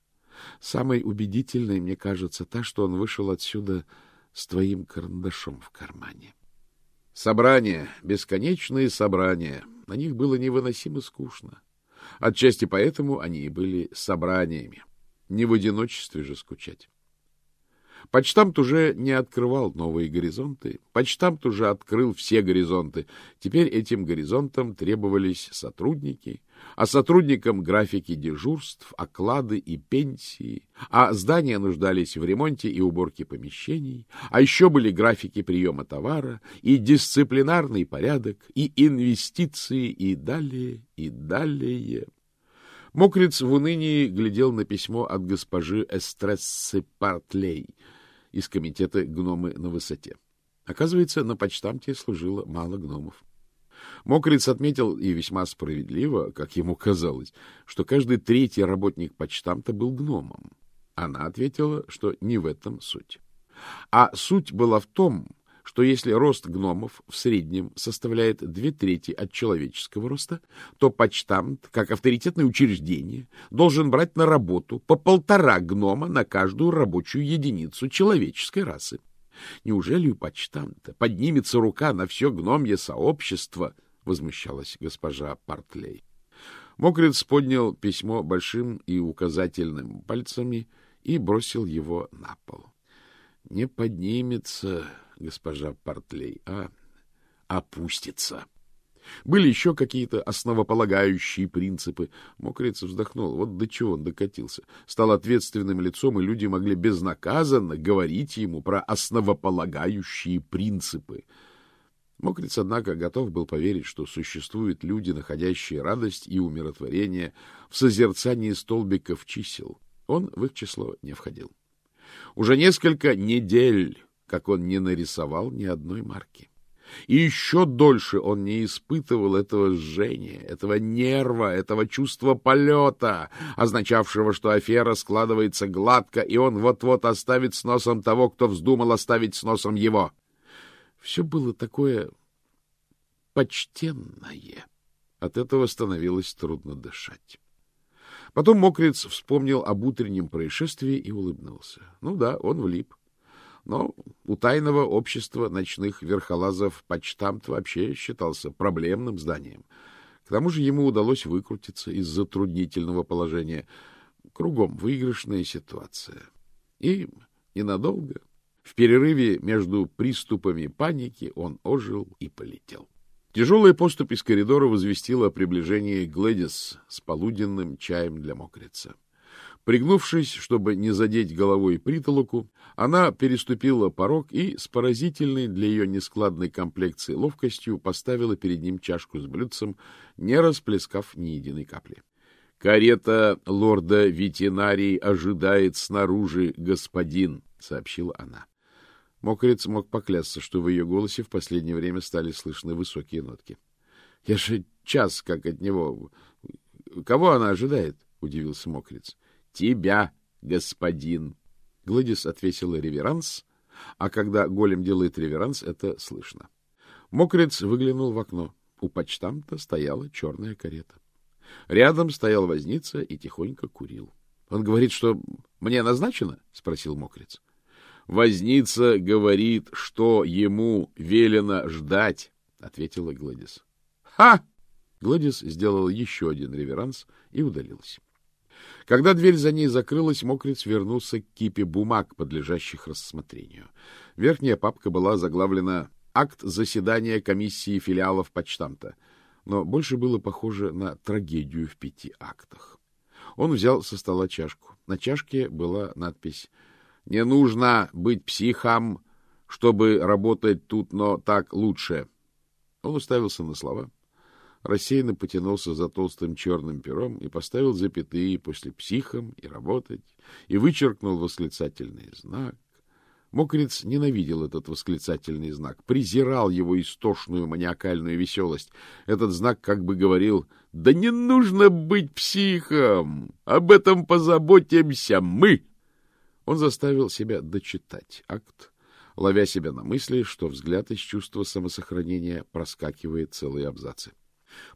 Самой убедительной, мне кажется, та, что он вышел отсюда с твоим карандашом в кармане. Собрания, бесконечные собрания. На них было невыносимо скучно. Отчасти поэтому они и были собраниями. Не в одиночестве же скучать. Почтамт уже не открывал новые горизонты. Почтамт уже открыл все горизонты. Теперь этим горизонтам требовались сотрудники, а сотрудникам графики дежурств, оклады и пенсии, а здания нуждались в ремонте и уборке помещений, а еще были графики приема товара, и дисциплинарный порядок, и инвестиции, и далее, и далее. Мокриц в унынии глядел на письмо от госпожи Эстрессы Партлей из комитета «Гномы на высоте». Оказывается, на почтамте служило мало гномов. Мокриц отметил, и весьма справедливо, как ему казалось, что каждый третий работник почтамта был гномом. Она ответила, что не в этом суть. А суть была в том, что если рост гномов в среднем составляет две трети от человеческого роста, то почтамт, как авторитетное учреждение, должен брать на работу по полтора гнома на каждую рабочую единицу человеческой расы. Неужели у почтамта поднимется рука на все гномье сообщество? — возмущалась госпожа Партлей. Мокриц поднял письмо большим и указательным пальцами и бросил его на пол. — Не поднимется, госпожа Партлей, а опустится. Были еще какие-то основополагающие принципы. Мокрец вздохнул. Вот до чего он докатился. Стал ответственным лицом, и люди могли безнаказанно говорить ему про основополагающие принципы. Мокрец, однако, готов был поверить, что существуют люди, находящие радость и умиротворение в созерцании столбиков чисел. Он в их число не входил. Уже несколько недель как он не нарисовал ни одной марки. И еще дольше он не испытывал этого жжения, этого нерва, этого чувства полета, означавшего, что афера складывается гладко, и он вот-вот оставит с носом того, кто вздумал оставить с носом его. Все было такое почтенное. От этого становилось трудно дышать. Потом Мокриц вспомнил об утреннем происшествии и улыбнулся. Ну да, он влип. Но у тайного общества ночных верхолазов почтамт вообще считался проблемным зданием. К тому же ему удалось выкрутиться из затруднительного положения. Кругом выигрышная ситуация. И ненадолго, в перерыве между приступами паники, он ожил и полетел. Тяжелая поступь из коридора возвестила о приближении Глэдис с полуденным чаем для мокрица. Пригнувшись, чтобы не задеть головой притолоку, она переступила порог и с поразительной для ее нескладной комплекции ловкостью поставила перед ним чашку с блюдцем, не расплескав ни единой капли. — Карета лорда ветеринарий ожидает снаружи, господин, — сообщила она. Мокрец мог поклясться, что в ее голосе в последнее время стали слышны высокие нотки. — Я же час как от него... Кого она ожидает? — удивился Мокрец. Тебя, господин. Гладис отвесила реверанс, а когда голем делает реверанс, это слышно. Мокрец выглянул в окно. У почтамта стояла черная карета. Рядом стоял возница и тихонько курил. — Он говорит, что мне назначено? — спросил Мокрец. — Возница говорит, что ему велено ждать, — ответила Гладис. — Ха! Гладис сделал еще один реверанс и удалился. Когда дверь за ней закрылась, Мокриц вернулся к кипе бумаг, подлежащих рассмотрению. Верхняя папка была заглавлена «Акт заседания комиссии филиалов почтамта», но больше было похоже на трагедию в пяти актах. Он взял со стола чашку. На чашке была надпись «Не нужно быть психом, чтобы работать тут, но так лучше». Он уставился на слова — рассеянно потянулся за толстым черным пером и поставил запятые после психом и работать, и вычеркнул восклицательный знак. Мокриц ненавидел этот восклицательный знак, презирал его истошную маниакальную веселость. Этот знак как бы говорил «Да не нужно быть психом! Об этом позаботимся мы!» Он заставил себя дочитать акт, ловя себя на мысли, что взгляд из чувства самосохранения проскакивает целые абзацы.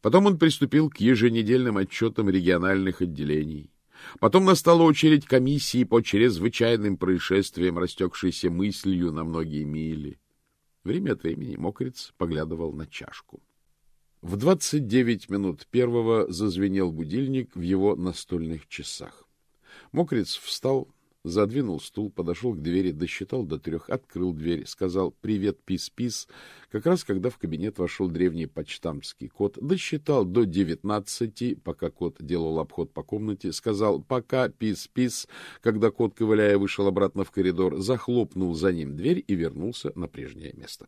Потом он приступил к еженедельным отчетам региональных отделений. Потом настала очередь комиссии по чрезвычайным происшествиям, растекшейся мыслью на многие мили. Время от времени мокрец поглядывал на чашку. В двадцать девять минут первого зазвенел будильник в его настольных часах. Мокриц встал, задвинул стул, подошел к двери, досчитал до трех, открыл дверь, сказал «Привет, пис-пис», как раз когда в кабинет вошел древний почтамтский кот, досчитал до девятнадцати, пока кот делал обход по комнате, сказал «Пока, пис-пис», когда кот, ковыляя, вышел обратно в коридор, захлопнул за ним дверь и вернулся на прежнее место.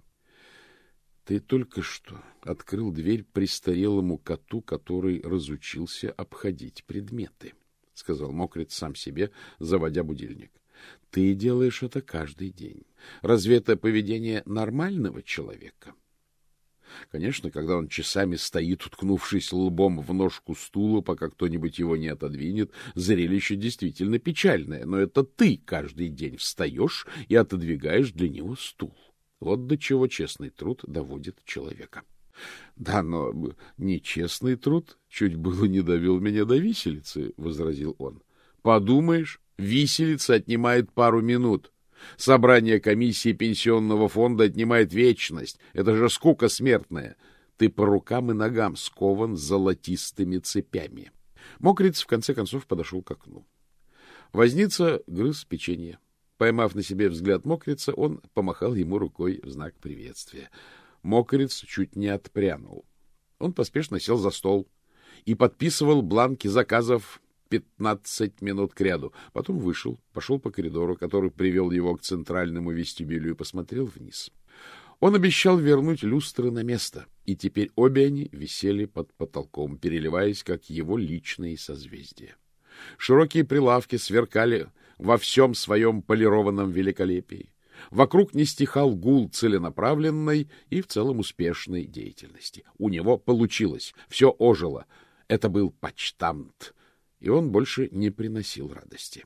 Ты только что открыл дверь престарелому коту, который разучился обходить предметы сказал Мокрит сам себе, заводя будильник. Ты делаешь это каждый день. Разве это поведение нормального человека? Конечно, когда он часами стоит, уткнувшись лбом в ножку стула, пока кто-нибудь его не отодвинет, зрелище действительно печальное, но это ты каждый день встаешь и отодвигаешь для него стул. Вот до чего честный труд доводит человека. Да, но нечестный труд чуть было не довел меня до виселицы, — возразил он. Подумаешь, виселица отнимает пару минут. Собрание комиссии пенсионного фонда отнимает вечность. Это же скука смертная. Ты по рукам и ногам скован золотистыми цепями. Мокриц в конце концов подошел к окну. Возница грыз печенье. Поймав на себе взгляд мокрица, он помахал ему рукой в знак приветствия. Мокрец чуть не отпрянул. Он поспешно сел за стол и подписывал бланки заказов пятнадцать минут кряду. Потом вышел, пошел по коридору, который привел его к центральному вестибюлю и посмотрел вниз. Он обещал вернуть люстры на место, и теперь обе они висели под потолком, переливаясь, как его личные созвездия. Широкие прилавки сверкали во всем своем полированном великолепии. Вокруг не стихал гул целенаправленной и в целом успешной деятельности. У него получилось, все ожило. Это был почтамт, и он больше не приносил радости.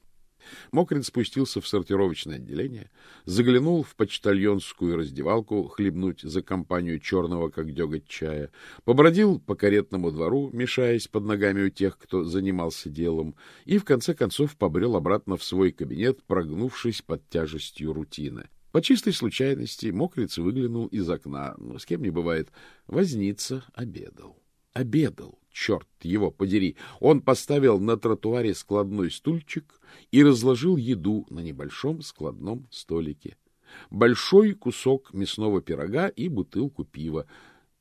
Мокрин спустился в сортировочное отделение, заглянул в почтальонскую раздевалку хлебнуть за компанию черного, как деготь чая, побродил по каретному двору, мешаясь под ногами у тех, кто занимался делом, и в конце концов побрел обратно в свой кабинет, прогнувшись под тяжестью рутины. По чистой случайности мокриц выглянул из окна, но с кем не бывает, возница обедал. Обедал черт его подери, он поставил на тротуаре складной стульчик и разложил еду на небольшом складном столике. Большой кусок мясного пирога и бутылку пива,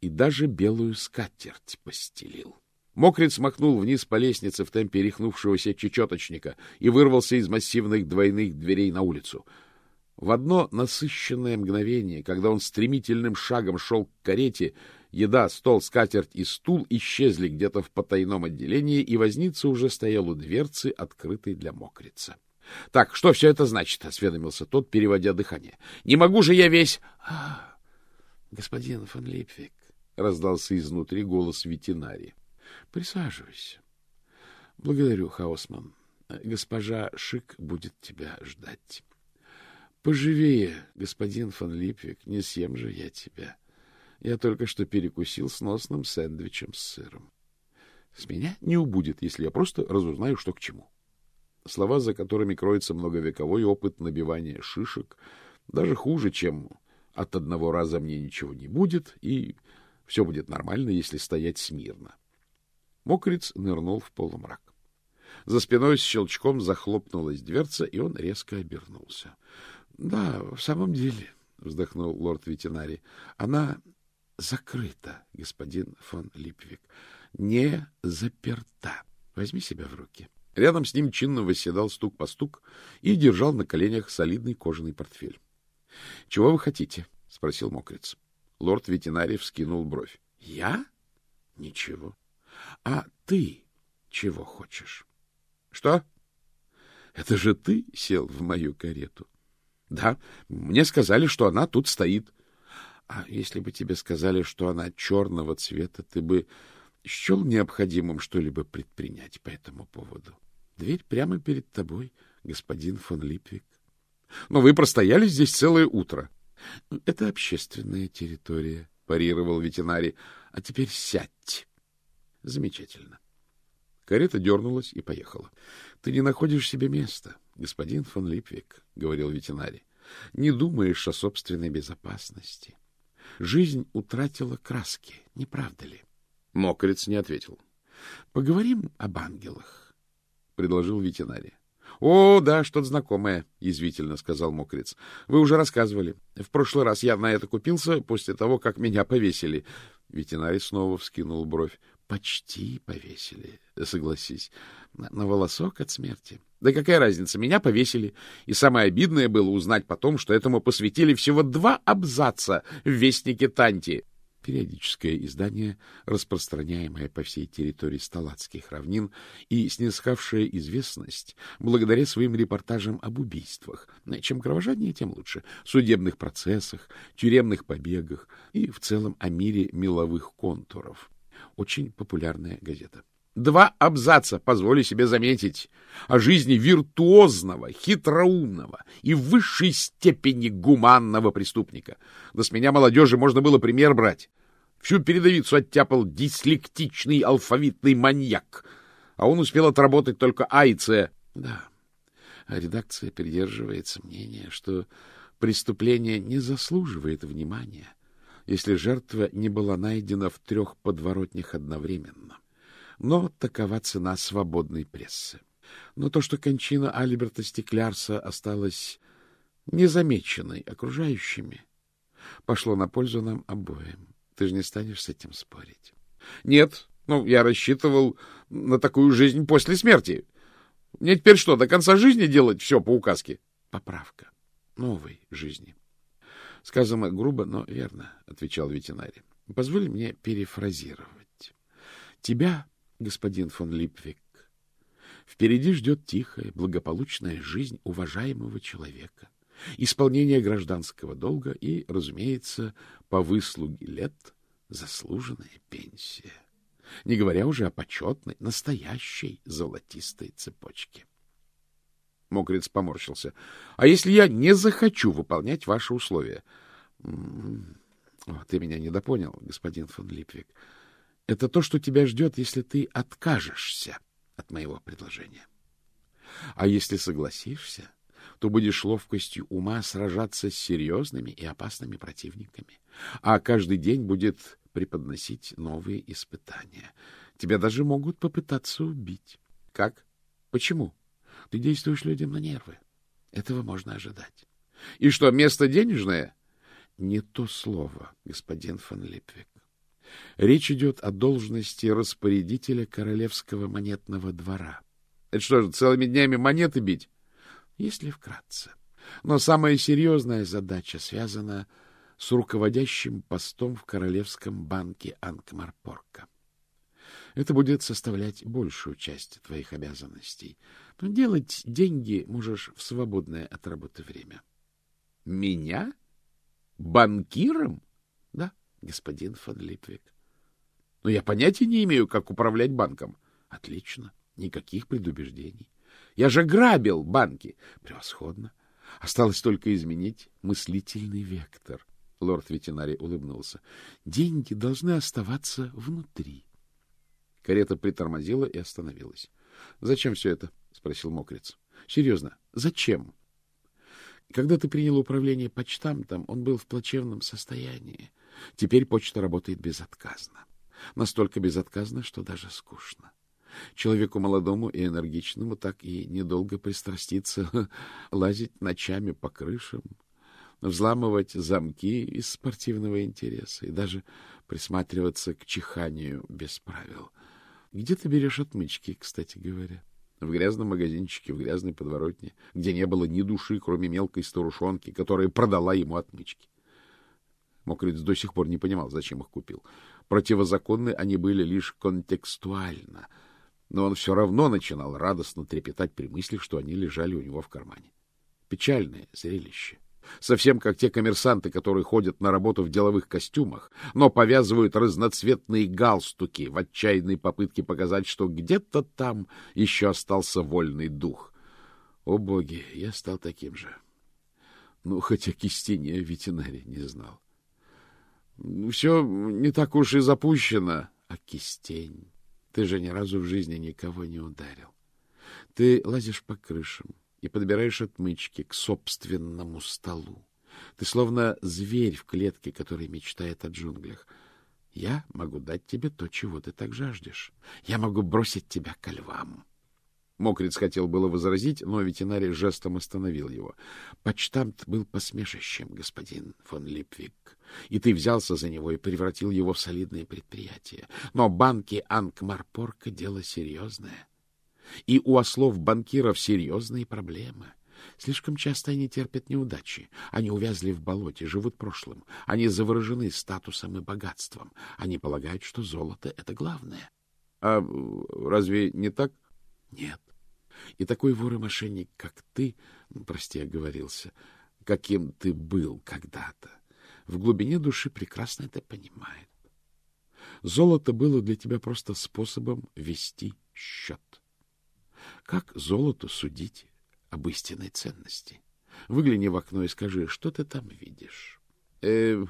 и даже белую скатерть постелил. Мокриц махнул вниз по лестнице в темпе рехнувшегося чечеточника и вырвался из массивных двойных дверей на улицу. В одно насыщенное мгновение, когда он стремительным шагом шел к карете, Еда, стол, скатерть и стул исчезли где-то в потайном отделении, и возница уже стоял у дверцы, открытой для мокрица. — Так, что все это значит? — осведомился тот, переводя дыхание. — Не могу же я весь... А, — Господин фон Липвик, — раздался изнутри голос ветеринарии. — Присаживайся. — Благодарю, Хаусман. Госпожа Шик будет тебя ждать. — Поживее, господин фон Липвик, не съем же я тебя. — я только что перекусил сносным сэндвичем с сыром. С меня не убудет, если я просто разузнаю, что к чему. Слова, за которыми кроется многовековой опыт набивания шишек, даже хуже, чем от одного раза мне ничего не будет, и все будет нормально, если стоять смирно. Мокриц нырнул в полумрак. За спиной с щелчком захлопнулась дверца, и он резко обернулся. — Да, в самом деле, — вздохнул лорд-ветеринарий, — она закрыта, господин фон Липвик, не заперта. Возьми себя в руки. Рядом с ним чинно восседал стук по стук и держал на коленях солидный кожаный портфель. — Чего вы хотите? — спросил мокрец. Лорд ветеринарий вскинул бровь. — Я? — Ничего. — А ты чего хочешь? — Что? — Это же ты сел в мою карету. — Да, мне сказали, что она тут стоит. А если бы тебе сказали, что она черного цвета, ты бы счел необходимым что-либо предпринять по этому поводу? Дверь прямо перед тобой, господин фон Липвик. Но вы простояли здесь целое утро. Это общественная территория, парировал ветеринарий. А теперь сядьте. Замечательно. Карета дернулась и поехала. — Ты не находишь себе места, господин фон Липвик, — говорил ветеринарий. — Не думаешь о собственной безопасности. Жизнь утратила краски, не правда ли? Мокрец не ответил. — Поговорим об ангелах, — предложил ветеринарий. — О, да, что-то знакомое, — язвительно сказал Мокрец. — Вы уже рассказывали. В прошлый раз я на это купился после того, как меня повесили. Ветеринарий снова вскинул бровь. — Почти повесили, согласись. На волосок от смерти. Да какая разница, меня повесили. И самое обидное было узнать потом, что этому посвятили всего два абзаца в Вестнике Танти периодическое издание, распространяемое по всей территории Сталацких равнин и снискавшее известность благодаря своим репортажам об убийствах. Чем кровожаднее, тем лучше. Судебных процессах, тюремных побегах и в целом о мире меловых контуров. Очень популярная газета. Два абзаца, позволю себе заметить, о жизни виртуозного, хитроумного и в высшей степени гуманного преступника. Да с меня молодежи можно было пример брать. Всю передовицу оттяпал дислектичный алфавитный маньяк, а он успел отработать только А. Да, редакция придерживается мнения, что преступление не заслуживает внимания, если жертва не была найдена в трех подворотнях одновременно. Но такова цена свободной прессы. Но то, что кончина Альберта Стеклярса осталась незамеченной окружающими, пошло на пользу нам обоим. Ты же не станешь с этим спорить? — Нет, ну, я рассчитывал на такую жизнь после смерти. Мне теперь что, до конца жизни делать все по указке? — Поправка. Новой жизни. — Сказано грубо, но верно, — отвечал ветеринарий. — Позволь мне перефразировать. Тебя господин фон Липвик. Впереди ждет тихая, благополучная жизнь уважаемого человека, исполнение гражданского долга и, разумеется, по выслуге лет заслуженная пенсия, не говоря уже о почетной, настоящей золотистой цепочке. Мокрец поморщился. — А если я не захочу выполнять ваши условия? — Ты меня недопонял, господин фон Липвик. — это то, что тебя ждет, если ты откажешься от моего предложения. А если согласишься, то будешь ловкостью ума сражаться с серьезными и опасными противниками, а каждый день будет преподносить новые испытания. Тебя даже могут попытаться убить. Как? Почему? Ты действуешь людям на нервы. Этого можно ожидать. И что, место денежное? Не то слово, господин фон Липвик. Речь идет о должности распорядителя королевского монетного двора. Это что же, целыми днями монеты бить? Если вкратце. Но самая серьезная задача связана с руководящим постом в Королевском банке Анкмарпорка. Это будет составлять большую часть твоих обязанностей. Делать деньги можешь в свободное от работы время. — Меня? Банкиром? — Да, господин фон Липвик. Но я понятия не имею, как управлять банком. Отлично. Никаких предубеждений. Я же грабил банки. Превосходно. Осталось только изменить мыслительный вектор. Лорд ветеринарий улыбнулся. Деньги должны оставаться внутри. Карета притормозила и остановилась. — Зачем все это? — спросил мокрец. — Серьезно, зачем? Когда ты принял управление почтамтом, он был в плачевном состоянии. Теперь почта работает безотказно. Настолько безотказно, что даже скучно. Человеку молодому и энергичному так и недолго пристраститься, *laughs* лазить ночами по крышам, взламывать замки из спортивного интереса и даже присматриваться к чиханию без правил. Где ты берешь отмычки, кстати говоря? В грязном магазинчике, в грязной подворотне, где не было ни души, кроме мелкой старушонки, которая продала ему отмычки. Мокрец до сих пор не понимал, зачем их купил. Противозаконны они были лишь контекстуально, но он все равно начинал радостно трепетать при мысли, что они лежали у него в кармане. Печальное зрелище. Совсем как те коммерсанты, которые ходят на работу в деловых костюмах, но повязывают разноцветные галстуки в отчаянной попытке показать, что где-то там еще остался вольный дух. О, боги, я стал таким же. Ну, хотя кистине ветеринарий не знал. Все не так уж и запущено. А кистень? Ты же ни разу в жизни никого не ударил. Ты лазишь по крышам и подбираешь отмычки к собственному столу. Ты словно зверь в клетке, который мечтает о джунглях. Я могу дать тебе то, чего ты так жаждешь. Я могу бросить тебя ко львам. Мокриц хотел было возразить, но ветеринарий жестом остановил его. — Почтамт был посмешищем, господин фон Липвик, и ты взялся за него и превратил его в солидное предприятие. Но банки Анкмарпорка — дело серьезное. И у ослов-банкиров серьезные проблемы. Слишком часто они терпят неудачи. Они увязли в болоте, живут прошлым. Они заворожены статусом и богатством. Они полагают, что золото — это главное. — А разве не так? — Нет. И такой вор и мошенник, как ты, прости, оговорился, каким ты был когда-то, в глубине души прекрасно это понимает. Золото было для тебя просто способом вести счет. Как золоту судить об истинной ценности? Выгляни в окно и скажи, что ты там видишь? Э,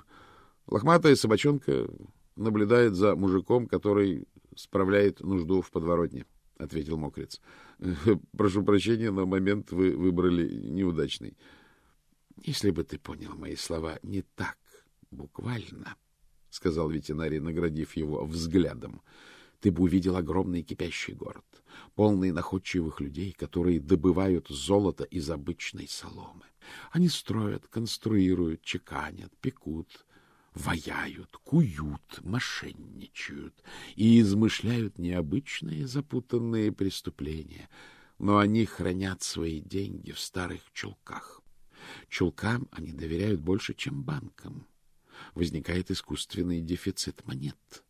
лохматая собачонка наблюдает за мужиком, который справляет нужду в подворотне, — ответил мокрец. *laughs* — Прошу прощения, но момент вы выбрали неудачный. — Если бы ты понял мои слова не так буквально, — сказал ветеринарий, наградив его взглядом, — ты бы увидел огромный кипящий город, полный находчивых людей, которые добывают золото из обычной соломы. Они строят, конструируют, чеканят, пекут, ваяют, куют, мошенничают и измышляют необычные запутанные преступления, но они хранят свои деньги в старых чулках. Чулкам они доверяют больше, чем банкам. Возникает искусственный дефицит монет.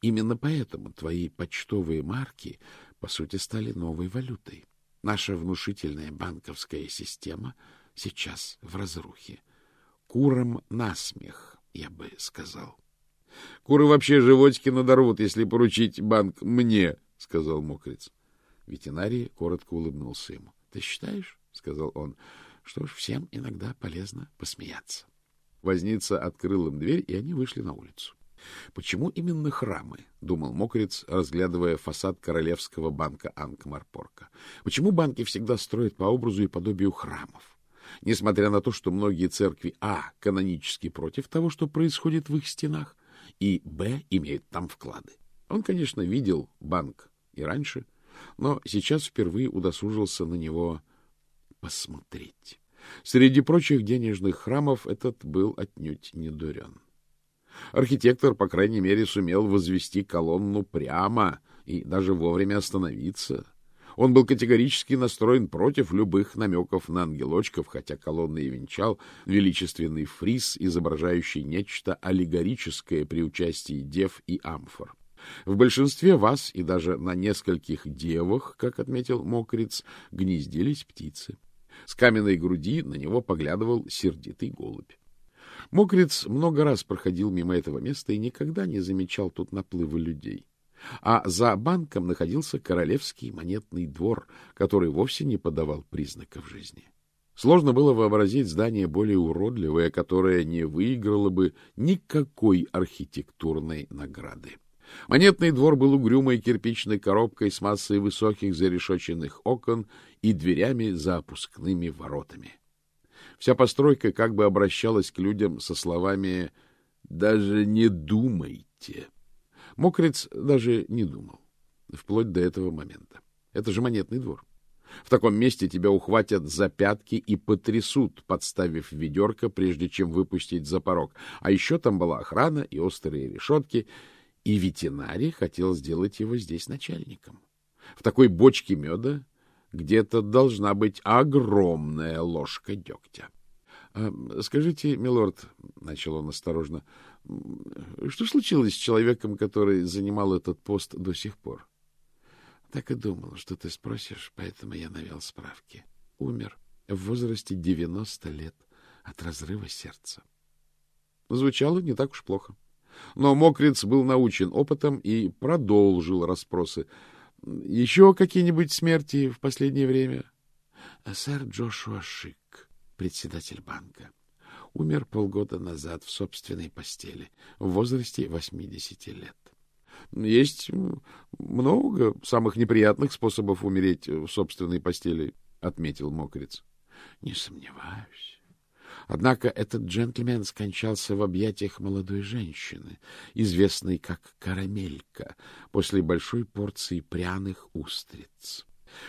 Именно поэтому твои почтовые марки, по сути, стали новой валютой. Наша внушительная банковская система сейчас в разрухе. Курам насмех я бы сказал. — Куры вообще животики надорвут, если поручить банк мне, — сказал мокрец. Ветеринарий коротко улыбнулся ему. — Ты считаешь, — сказал он, — что ж, всем иногда полезно посмеяться. Возница открыл им дверь, и они вышли на улицу. — Почему именно храмы? — думал мокрец, разглядывая фасад королевского банка Анкмарпорка. — Почему банки всегда строят по образу и подобию храмов? несмотря на то, что многие церкви а. канонически против того, что происходит в их стенах, и б. имеют там вклады. Он, конечно, видел банк и раньше, но сейчас впервые удосужился на него посмотреть. Среди прочих денежных храмов этот был отнюдь не дурен. Архитектор, по крайней мере, сумел возвести колонну прямо и даже вовремя остановиться — он был категорически настроен против любых намеков на ангелочков, хотя колонны и венчал величественный фриз, изображающий нечто аллегорическое при участии дев и амфор. В большинстве вас и даже на нескольких девах, как отметил Мокриц, гнездились птицы. С каменной груди на него поглядывал сердитый голубь. Мокриц много раз проходил мимо этого места и никогда не замечал тут наплыва людей а за банком находился королевский монетный двор, который вовсе не подавал признаков жизни. Сложно было вообразить здание более уродливое, которое не выиграло бы никакой архитектурной награды. Монетный двор был угрюмой кирпичной коробкой с массой высоких зарешоченных окон и дверями за опускными воротами. Вся постройка как бы обращалась к людям со словами «даже не думайте». Мокрец даже не думал. Вплоть до этого момента. Это же монетный двор. В таком месте тебя ухватят за пятки и потрясут, подставив ведерко, прежде чем выпустить за порог. А еще там была охрана и острые решетки, и ветеринарий хотел сделать его здесь начальником. В такой бочке меда где-то должна быть огромная ложка дегтя. «А, — Скажите, милорд, — начал он осторожно, — что случилось с человеком, который занимал этот пост до сих пор? — Так и думал, что ты спросишь, поэтому я навел справки. Умер в возрасте девяносто лет от разрыва сердца. Звучало не так уж плохо. Но Мокриц был научен опытом и продолжил расспросы. — Еще какие-нибудь смерти в последнее время? — Сэр Джошуа Шик председатель банка. Умер полгода назад в собственной постели, в возрасте 80 лет. Есть много самых неприятных способов умереть в собственной постели, — отметил Мокриц. — Не сомневаюсь. Однако этот джентльмен скончался в объятиях молодой женщины, известной как Карамелька, после большой порции пряных устриц.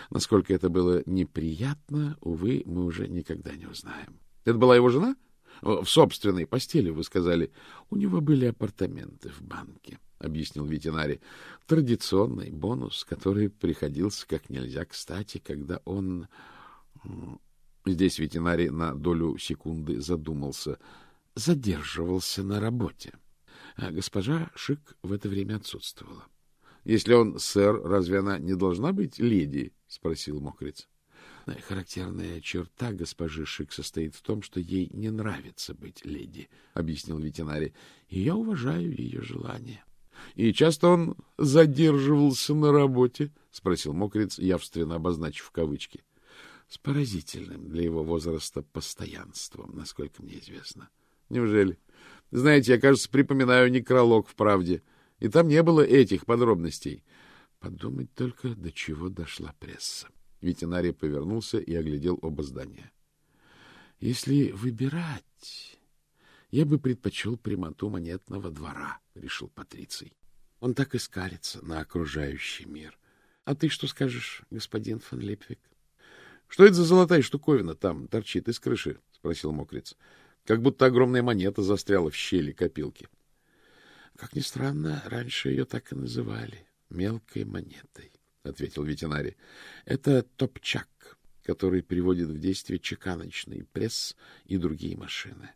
Насколько это было неприятно, увы, мы уже никогда не узнаем. Это была его жена? В собственной постели, вы сказали. У него были апартаменты в банке, — объяснил ветеринарий. Традиционный бонус, который приходился как нельзя кстати, когда он... Здесь ветеринарий на долю секунды задумался. Задерживался на работе. А госпожа Шик в это время отсутствовала. — Если он сэр, разве она не должна быть леди? — спросил мокрец. — Характерная черта госпожи Шик состоит в том, что ей не нравится быть леди, — объяснил ветеринарий. — И я уважаю ее желание. — И часто он задерживался на работе? — спросил мокрец, явственно обозначив кавычки. — С поразительным для его возраста постоянством, насколько мне известно. — Неужели? Знаете, я, кажется, припоминаю некролог в «Правде», и там не было этих подробностей. Подумать только, до чего дошла пресса. Ветеринарий повернулся и оглядел оба здания. — Если выбирать, я бы предпочел прямоту монетного двора, — решил Патриций. Он так и скалится на окружающий мир. А ты что скажешь, господин фон Липвик? — Что это за золотая штуковина там торчит из крыши? — спросил мокрец. — Как будто огромная монета застряла в щели копилки. — Как ни странно, раньше ее так и называли — мелкой монетой, — ответил ветеринарий. — Это топчак, который приводит в действие чеканочный пресс и другие машины.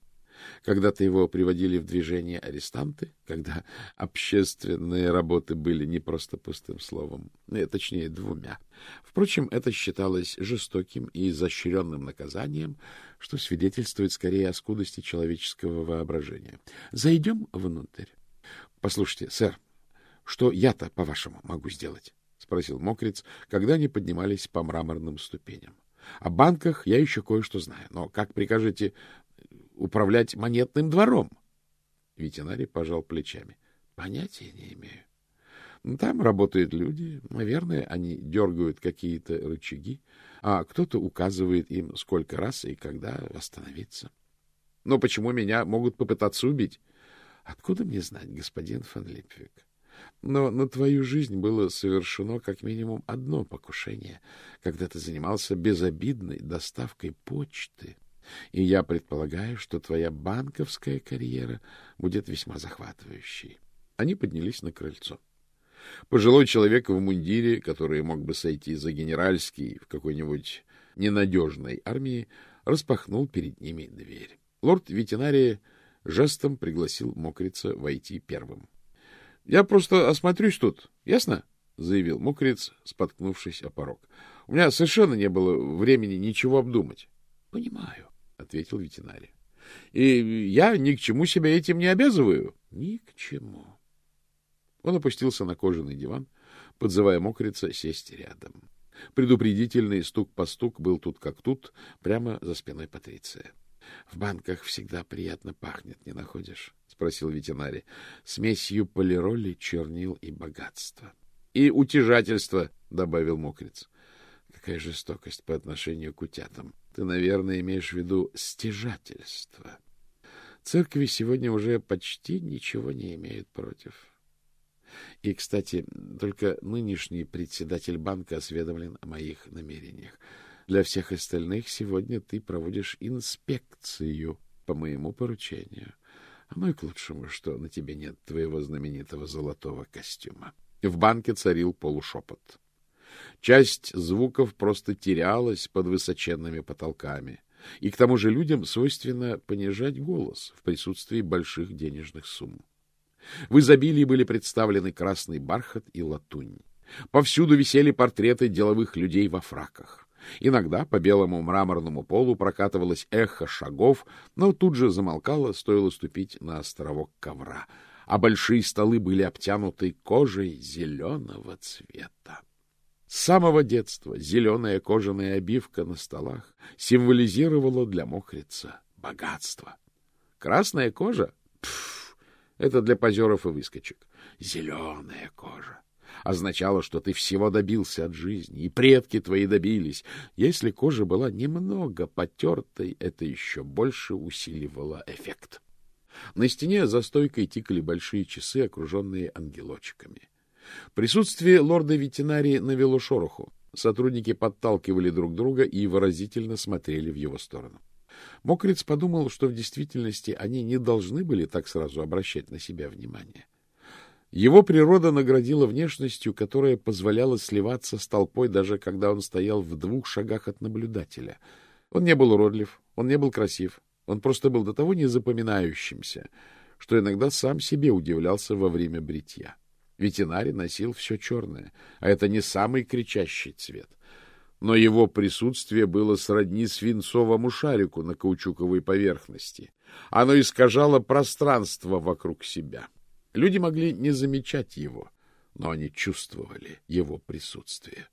Когда-то его приводили в движение арестанты, когда общественные работы были не просто пустым словом, точнее, двумя. Впрочем, это считалось жестоким и изощренным наказанием, что свидетельствует скорее о скудости человеческого воображения. Зайдем внутрь. Послушайте, сэр, что я-то, по-вашему, могу сделать? — спросил мокрец, когда они поднимались по мраморным ступеням. — О банках я еще кое-что знаю, но как прикажете управлять монетным двором? Ветеринарий пожал плечами. — Понятия не имею. Там работают люди, наверное, они дергают какие-то рычаги, а кто-то указывает им, сколько раз и когда остановиться. Но почему меня могут попытаться убить? Откуда мне знать, господин фон Липвик? Но на твою жизнь было совершено как минимум одно покушение, когда ты занимался безобидной доставкой почты. И я предполагаю, что твоя банковская карьера будет весьма захватывающей. Они поднялись на крыльцо. Пожилой человек в мундире, который мог бы сойти за генеральский в какой-нибудь ненадежной армии, распахнул перед ними дверь. Лорд ветеринария жестом пригласил мокрица войти первым. — Я просто осмотрюсь тут, ясно? — заявил мокрец, споткнувшись о порог. — У меня совершенно не было времени ничего обдумать. — Понимаю ответил ветеринарий. — И я ни к чему себя этим не обязываю? — Ни к чему. Он опустился на кожаный диван, подзывая мокрица сесть рядом. Предупредительный стук по стук был тут как тут, прямо за спиной Патриция. — В банках всегда приятно пахнет, не находишь? — спросил ветеринарий. — Смесью полироли, чернил и богатства. — И утяжательство, — добавил мокриц. — Какая жестокость по отношению к утятам. Ты, наверное, имеешь в виду стяжательство. Церкви сегодня уже почти ничего не имеют против. И, кстати, только нынешний председатель банка осведомлен о моих намерениях. Для всех остальных сегодня ты проводишь инспекцию по моему поручению. Оно и к лучшему, что на тебе нет твоего знаменитого золотого костюма. В банке царил полушепот. Часть звуков просто терялась под высоченными потолками. И к тому же людям свойственно понижать голос в присутствии больших денежных сумм. В изобилии были представлены красный бархат и латунь. Повсюду висели портреты деловых людей во фраках. Иногда по белому мраморному полу прокатывалось эхо шагов, но тут же замолкало, стоило ступить на островок ковра, а большие столы были обтянуты кожей зеленого цвета. С самого детства зеленая кожаная обивка на столах символизировала для мокрица богатство. Красная кожа? Пф, это для позеров и выскочек. Зеленая кожа. означало, что ты всего добился от жизни, и предки твои добились. Если кожа была немного потертой, это еще больше усиливало эффект. На стене за стойкой тикали большие часы, окруженные ангелочками. Присутствие лорда-ветеринарии навело шороху. Сотрудники подталкивали друг друга и выразительно смотрели в его сторону. Мокриц подумал, что в действительности они не должны были так сразу обращать на себя внимание. Его природа наградила внешностью, которая позволяла сливаться с толпой, даже когда он стоял в двух шагах от наблюдателя. Он не был уродлив, он не был красив, он просто был до того незапоминающимся, что иногда сам себе удивлялся во время бритья. Ветеринарий носил все черное, а это не самый кричащий цвет. Но его присутствие было сродни свинцовому шарику на каучуковой поверхности. Оно искажало пространство вокруг себя. Люди могли не замечать его, но они чувствовали его присутствие.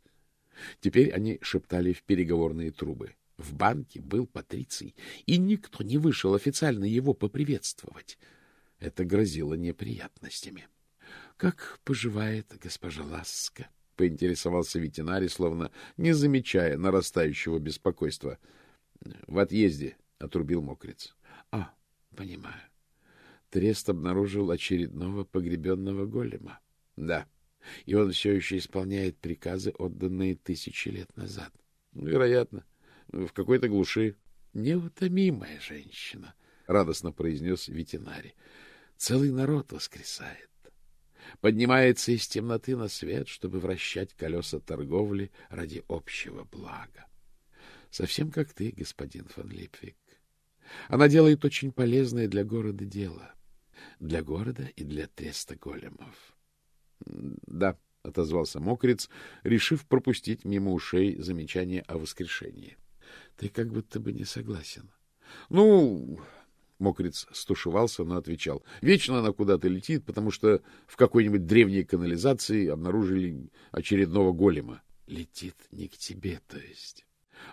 Теперь они шептали в переговорные трубы. В банке был Патриций, и никто не вышел официально его поприветствовать. Это грозило неприятностями. — Как поживает госпожа Ласка? — поинтересовался ветеринарий, словно не замечая нарастающего беспокойства. — В отъезде, — отрубил мокрец. — А, понимаю. Трест обнаружил очередного погребенного голема. Да, и он все еще исполняет приказы, отданные тысячи лет назад. Вероятно, в какой-то глуши. Неутомимая женщина, — радостно произнес ветеринарий. Целый народ воскресает. Поднимается из темноты на свет, чтобы вращать колеса торговли ради общего блага. Совсем как ты, господин фон Липвик. Она делает очень полезное для города дело для города и для треста големов. — Да, — отозвался Мокриц, решив пропустить мимо ушей замечание о воскрешении. — Ты как будто бы не согласен. — Ну, Мокриц стушевался, но отвечал. Вечно она куда-то летит, потому что в какой-нибудь древней канализации обнаружили очередного голема. Летит не к тебе, то есть.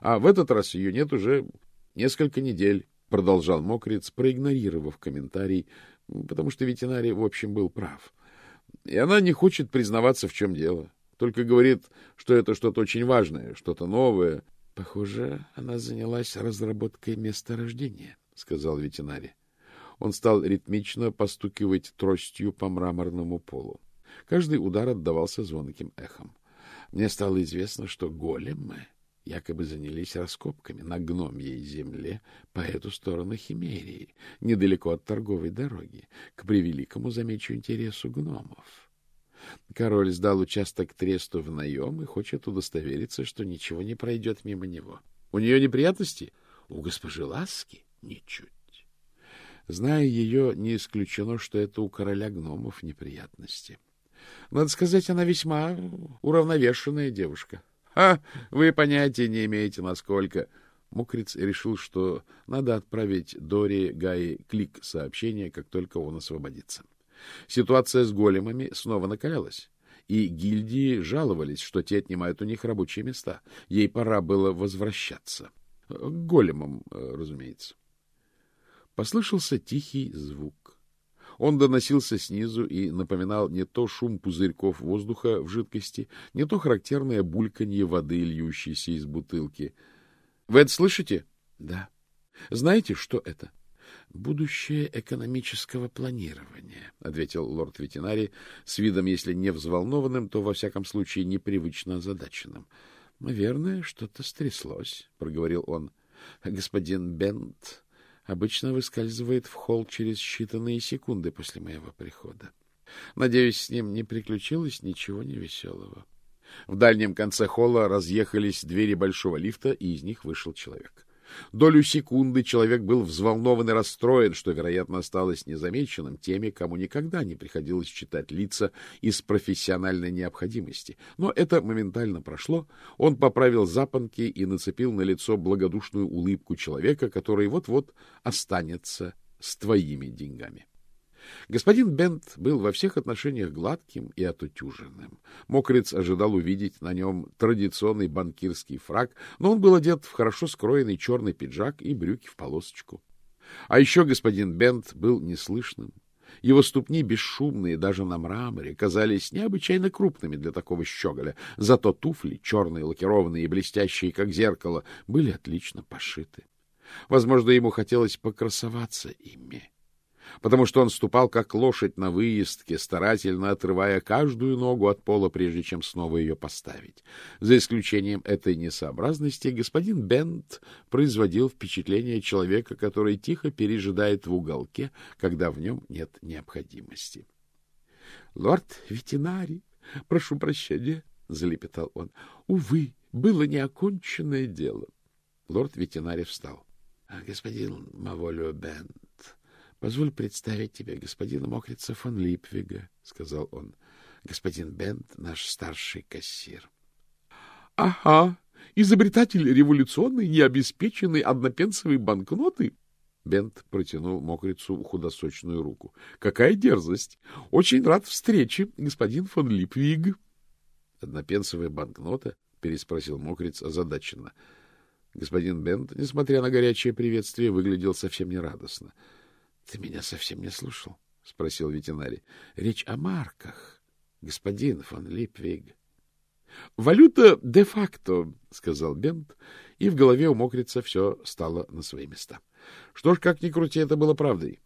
А в этот раз ее нет уже несколько недель, продолжал Мокриц, проигнорировав комментарий потому что ветеринарий, в общем, был прав. И она не хочет признаваться, в чем дело. Только говорит, что это что-то очень важное, что-то новое. — Похоже, она занялась разработкой месторождения, — сказал ветеринарий. Он стал ритмично постукивать тростью по мраморному полу. Каждый удар отдавался звонким эхом. Мне стало известно, что големы якобы занялись раскопками на гномьей земле по эту сторону Химерии, недалеко от торговой дороги, к превеликому, замечу, интересу гномов. Король сдал участок тресту в наем и хочет удостовериться, что ничего не пройдет мимо него. У нее неприятности? У госпожи Ласки? Ничуть. Зная ее, не исключено, что это у короля гномов неприятности. Надо сказать, она весьма уравновешенная девушка. — а, вы понятия не имеете, насколько. Мокриц решил, что надо отправить Дори Гаи клик сообщения, как только он освободится. Ситуация с големами снова накалялась, и гильдии жаловались, что те отнимают у них рабочие места. Ей пора было возвращаться. К големам, э, разумеется. Послышался тихий звук. Он доносился снизу и напоминал не то шум пузырьков воздуха в жидкости, не то характерное бульканье воды, льющейся из бутылки. — Вы это слышите? — Да. — Знаете, что это? — Будущее экономического планирования, — ответил лорд-ветеринарий с видом, если не взволнованным, то, во всяком случае, непривычно озадаченным. — Наверное, что-то стряслось, — проговорил он. — Господин Бент обычно выскальзывает в холл через считанные секунды после моего прихода. Надеюсь, с ним не приключилось ничего невеселого. В дальнем конце холла разъехались двери большого лифта, и из них вышел человек. Долю секунды человек был взволнован и расстроен, что, вероятно, осталось незамеченным теми, кому никогда не приходилось читать лица из профессиональной необходимости. Но это моментально прошло. Он поправил запонки и нацепил на лицо благодушную улыбку человека, который вот-вот останется с твоими деньгами. Господин Бент был во всех отношениях гладким и отутюженным. Мокриц ожидал увидеть на нем традиционный банкирский фраг, но он был одет в хорошо скроенный черный пиджак и брюки в полосочку. А еще господин Бент был неслышным, Его ступни, бесшумные даже на мраморе, казались необычайно крупными для такого щеголя, зато туфли, черные, лакированные и блестящие, как зеркало, были отлично пошиты. Возможно, ему хотелось покрасоваться ими потому что он ступал как лошадь на выездке, старательно отрывая каждую ногу от пола, прежде чем снова ее поставить. За исключением этой несообразности, господин Бент производил впечатление человека, который тихо пережидает в уголке, когда в нем нет необходимости. — Лорд ветеринарий, прошу прощения, — залепетал он. — Увы, было неоконченное дело. Лорд ветеринарий встал. — Господин Маволио Бент, — Позволь представить тебе господина Мокрица фон Липвига, — сказал он. — Господин Бент — наш старший кассир. — Ага, изобретатель революционной, необеспеченной однопенсовой банкноты? Бент протянул мокрицу худосочную руку. — Какая дерзость! Очень рад встрече, господин фон Липвиг. — Однопенсовая банкнота? — переспросил мокриц озадаченно. Господин Бент, несмотря на горячее приветствие, выглядел совсем нерадостно. — ты меня совсем не слушал? — спросил ветеринарий. — Речь о марках, господин фон Липвиг. — Валюта де-факто, — сказал Бент, и в голове у мокрица все стало на свои места. Что ж, как ни крути, это было правдой.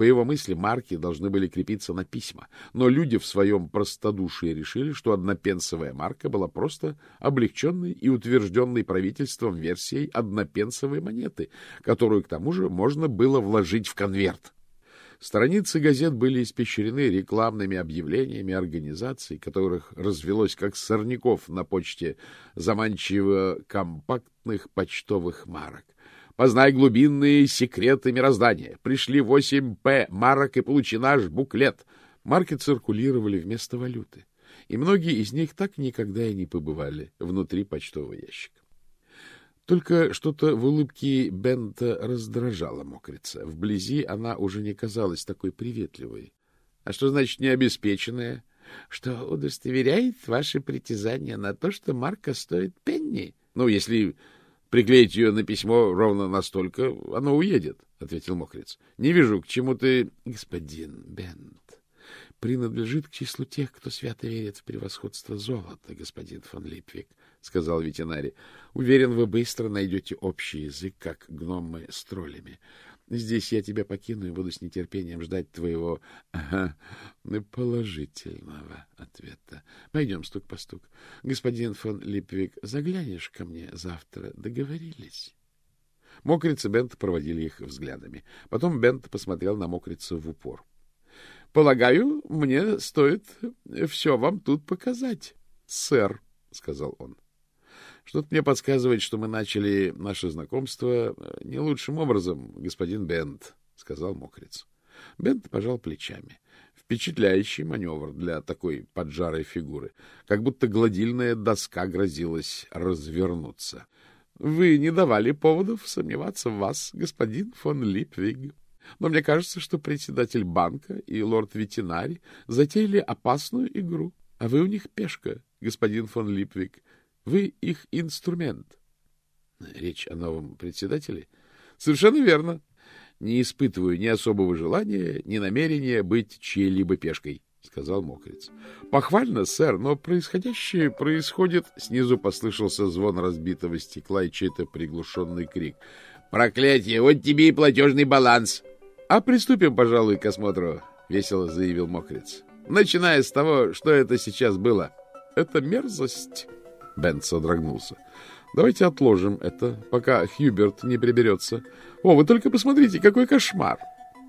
По его мысли, марки должны были крепиться на письма, но люди в своем простодушии решили, что однопенсовая марка была просто облегченной и утвержденной правительством версией однопенсовой монеты, которую, к тому же, можно было вложить в конверт. Страницы газет были испещрены рекламными объявлениями организаций, которых развелось как сорняков на почте заманчиво компактных почтовых марок. Познай глубинные секреты мироздания. Пришли 8 П марок и получи наш буклет. Марки циркулировали вместо валюты, и многие из них так никогда и не побывали внутри почтового ящика. Только что-то в улыбке Бента раздражало мокрица. Вблизи она уже не казалась такой приветливой. А что значит необеспеченная? Что удостоверяет ваши притязания на то, что марка стоит пенни? Ну, если приклеить ее на письмо ровно настолько, оно уедет, — ответил мокриц. — Не вижу, к чему ты... — Господин Бент принадлежит к числу тех, кто свято верит в превосходство золота, господин фон Липвик, — сказал ветеринарий. — Уверен, вы быстро найдете общий язык, как гномы с троллями. Здесь я тебя покину и буду с нетерпением ждать твоего ага, положительного ответа. Пойдем стук по стук. Господин фон Липвик, заглянешь ко мне завтра? Договорились? Мокрица и Бент проводили их взглядами. Потом Бент посмотрел на Мокрицу в упор. — Полагаю, мне стоит все вам тут показать, сэр, — сказал он. Что-то мне подсказывает, что мы начали наше знакомство э, не лучшим образом, господин Бент, — сказал мокрец. Бент пожал плечами. Впечатляющий маневр для такой поджарой фигуры, как будто гладильная доска грозилась развернуться. — Вы не давали поводов сомневаться в вас, господин фон Липвиг. Но мне кажется, что председатель банка и лорд-ветеринарий затеяли опасную игру, а вы у них пешка, господин фон Липвиг. Вы их инструмент. Речь о новом председателе? Совершенно верно. Не испытываю ни особого желания, ни намерения быть чьей-либо пешкой, — сказал мокрец. — Похвально, сэр, но происходящее происходит... Снизу послышался звон разбитого стекла и чей-то приглушенный крик. — Проклятие! Вот тебе и платежный баланс! — А приступим, пожалуй, к осмотру, — весело заявил мокрец. — Начиная с того, что это сейчас было. Это мерзость... Бент содрогнулся. Давайте отложим это, пока Хьюберт не приберется. О, вы только посмотрите, какой кошмар!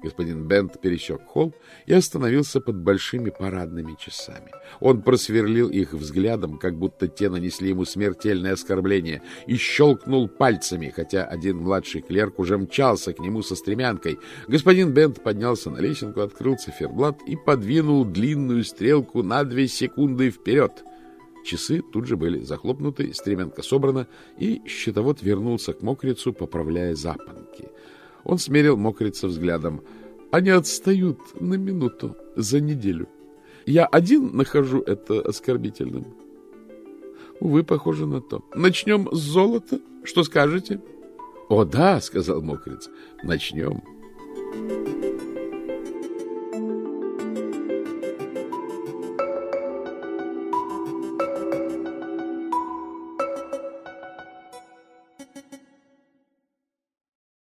Господин Бент пересек холл и остановился под большими парадными часами. Он просверлил их взглядом, как будто те нанесли ему смертельное оскорбление, и щелкнул пальцами, хотя один младший клерк уже мчался к нему со стремянкой. Господин Бент поднялся на лесенку, открыл циферблат и подвинул длинную стрелку на две секунды вперед. Часы тут же были захлопнуты, стременка собрана, и счетовод вернулся к мокрицу, поправляя запонки. Он смерил мокрица взглядом. Они отстают на минуту за неделю. Я один нахожу это оскорбительным. Увы, похоже на то. Начнем с золота. Что скажете? — О, да, — сказал мокриц. — Начнем. Начнем.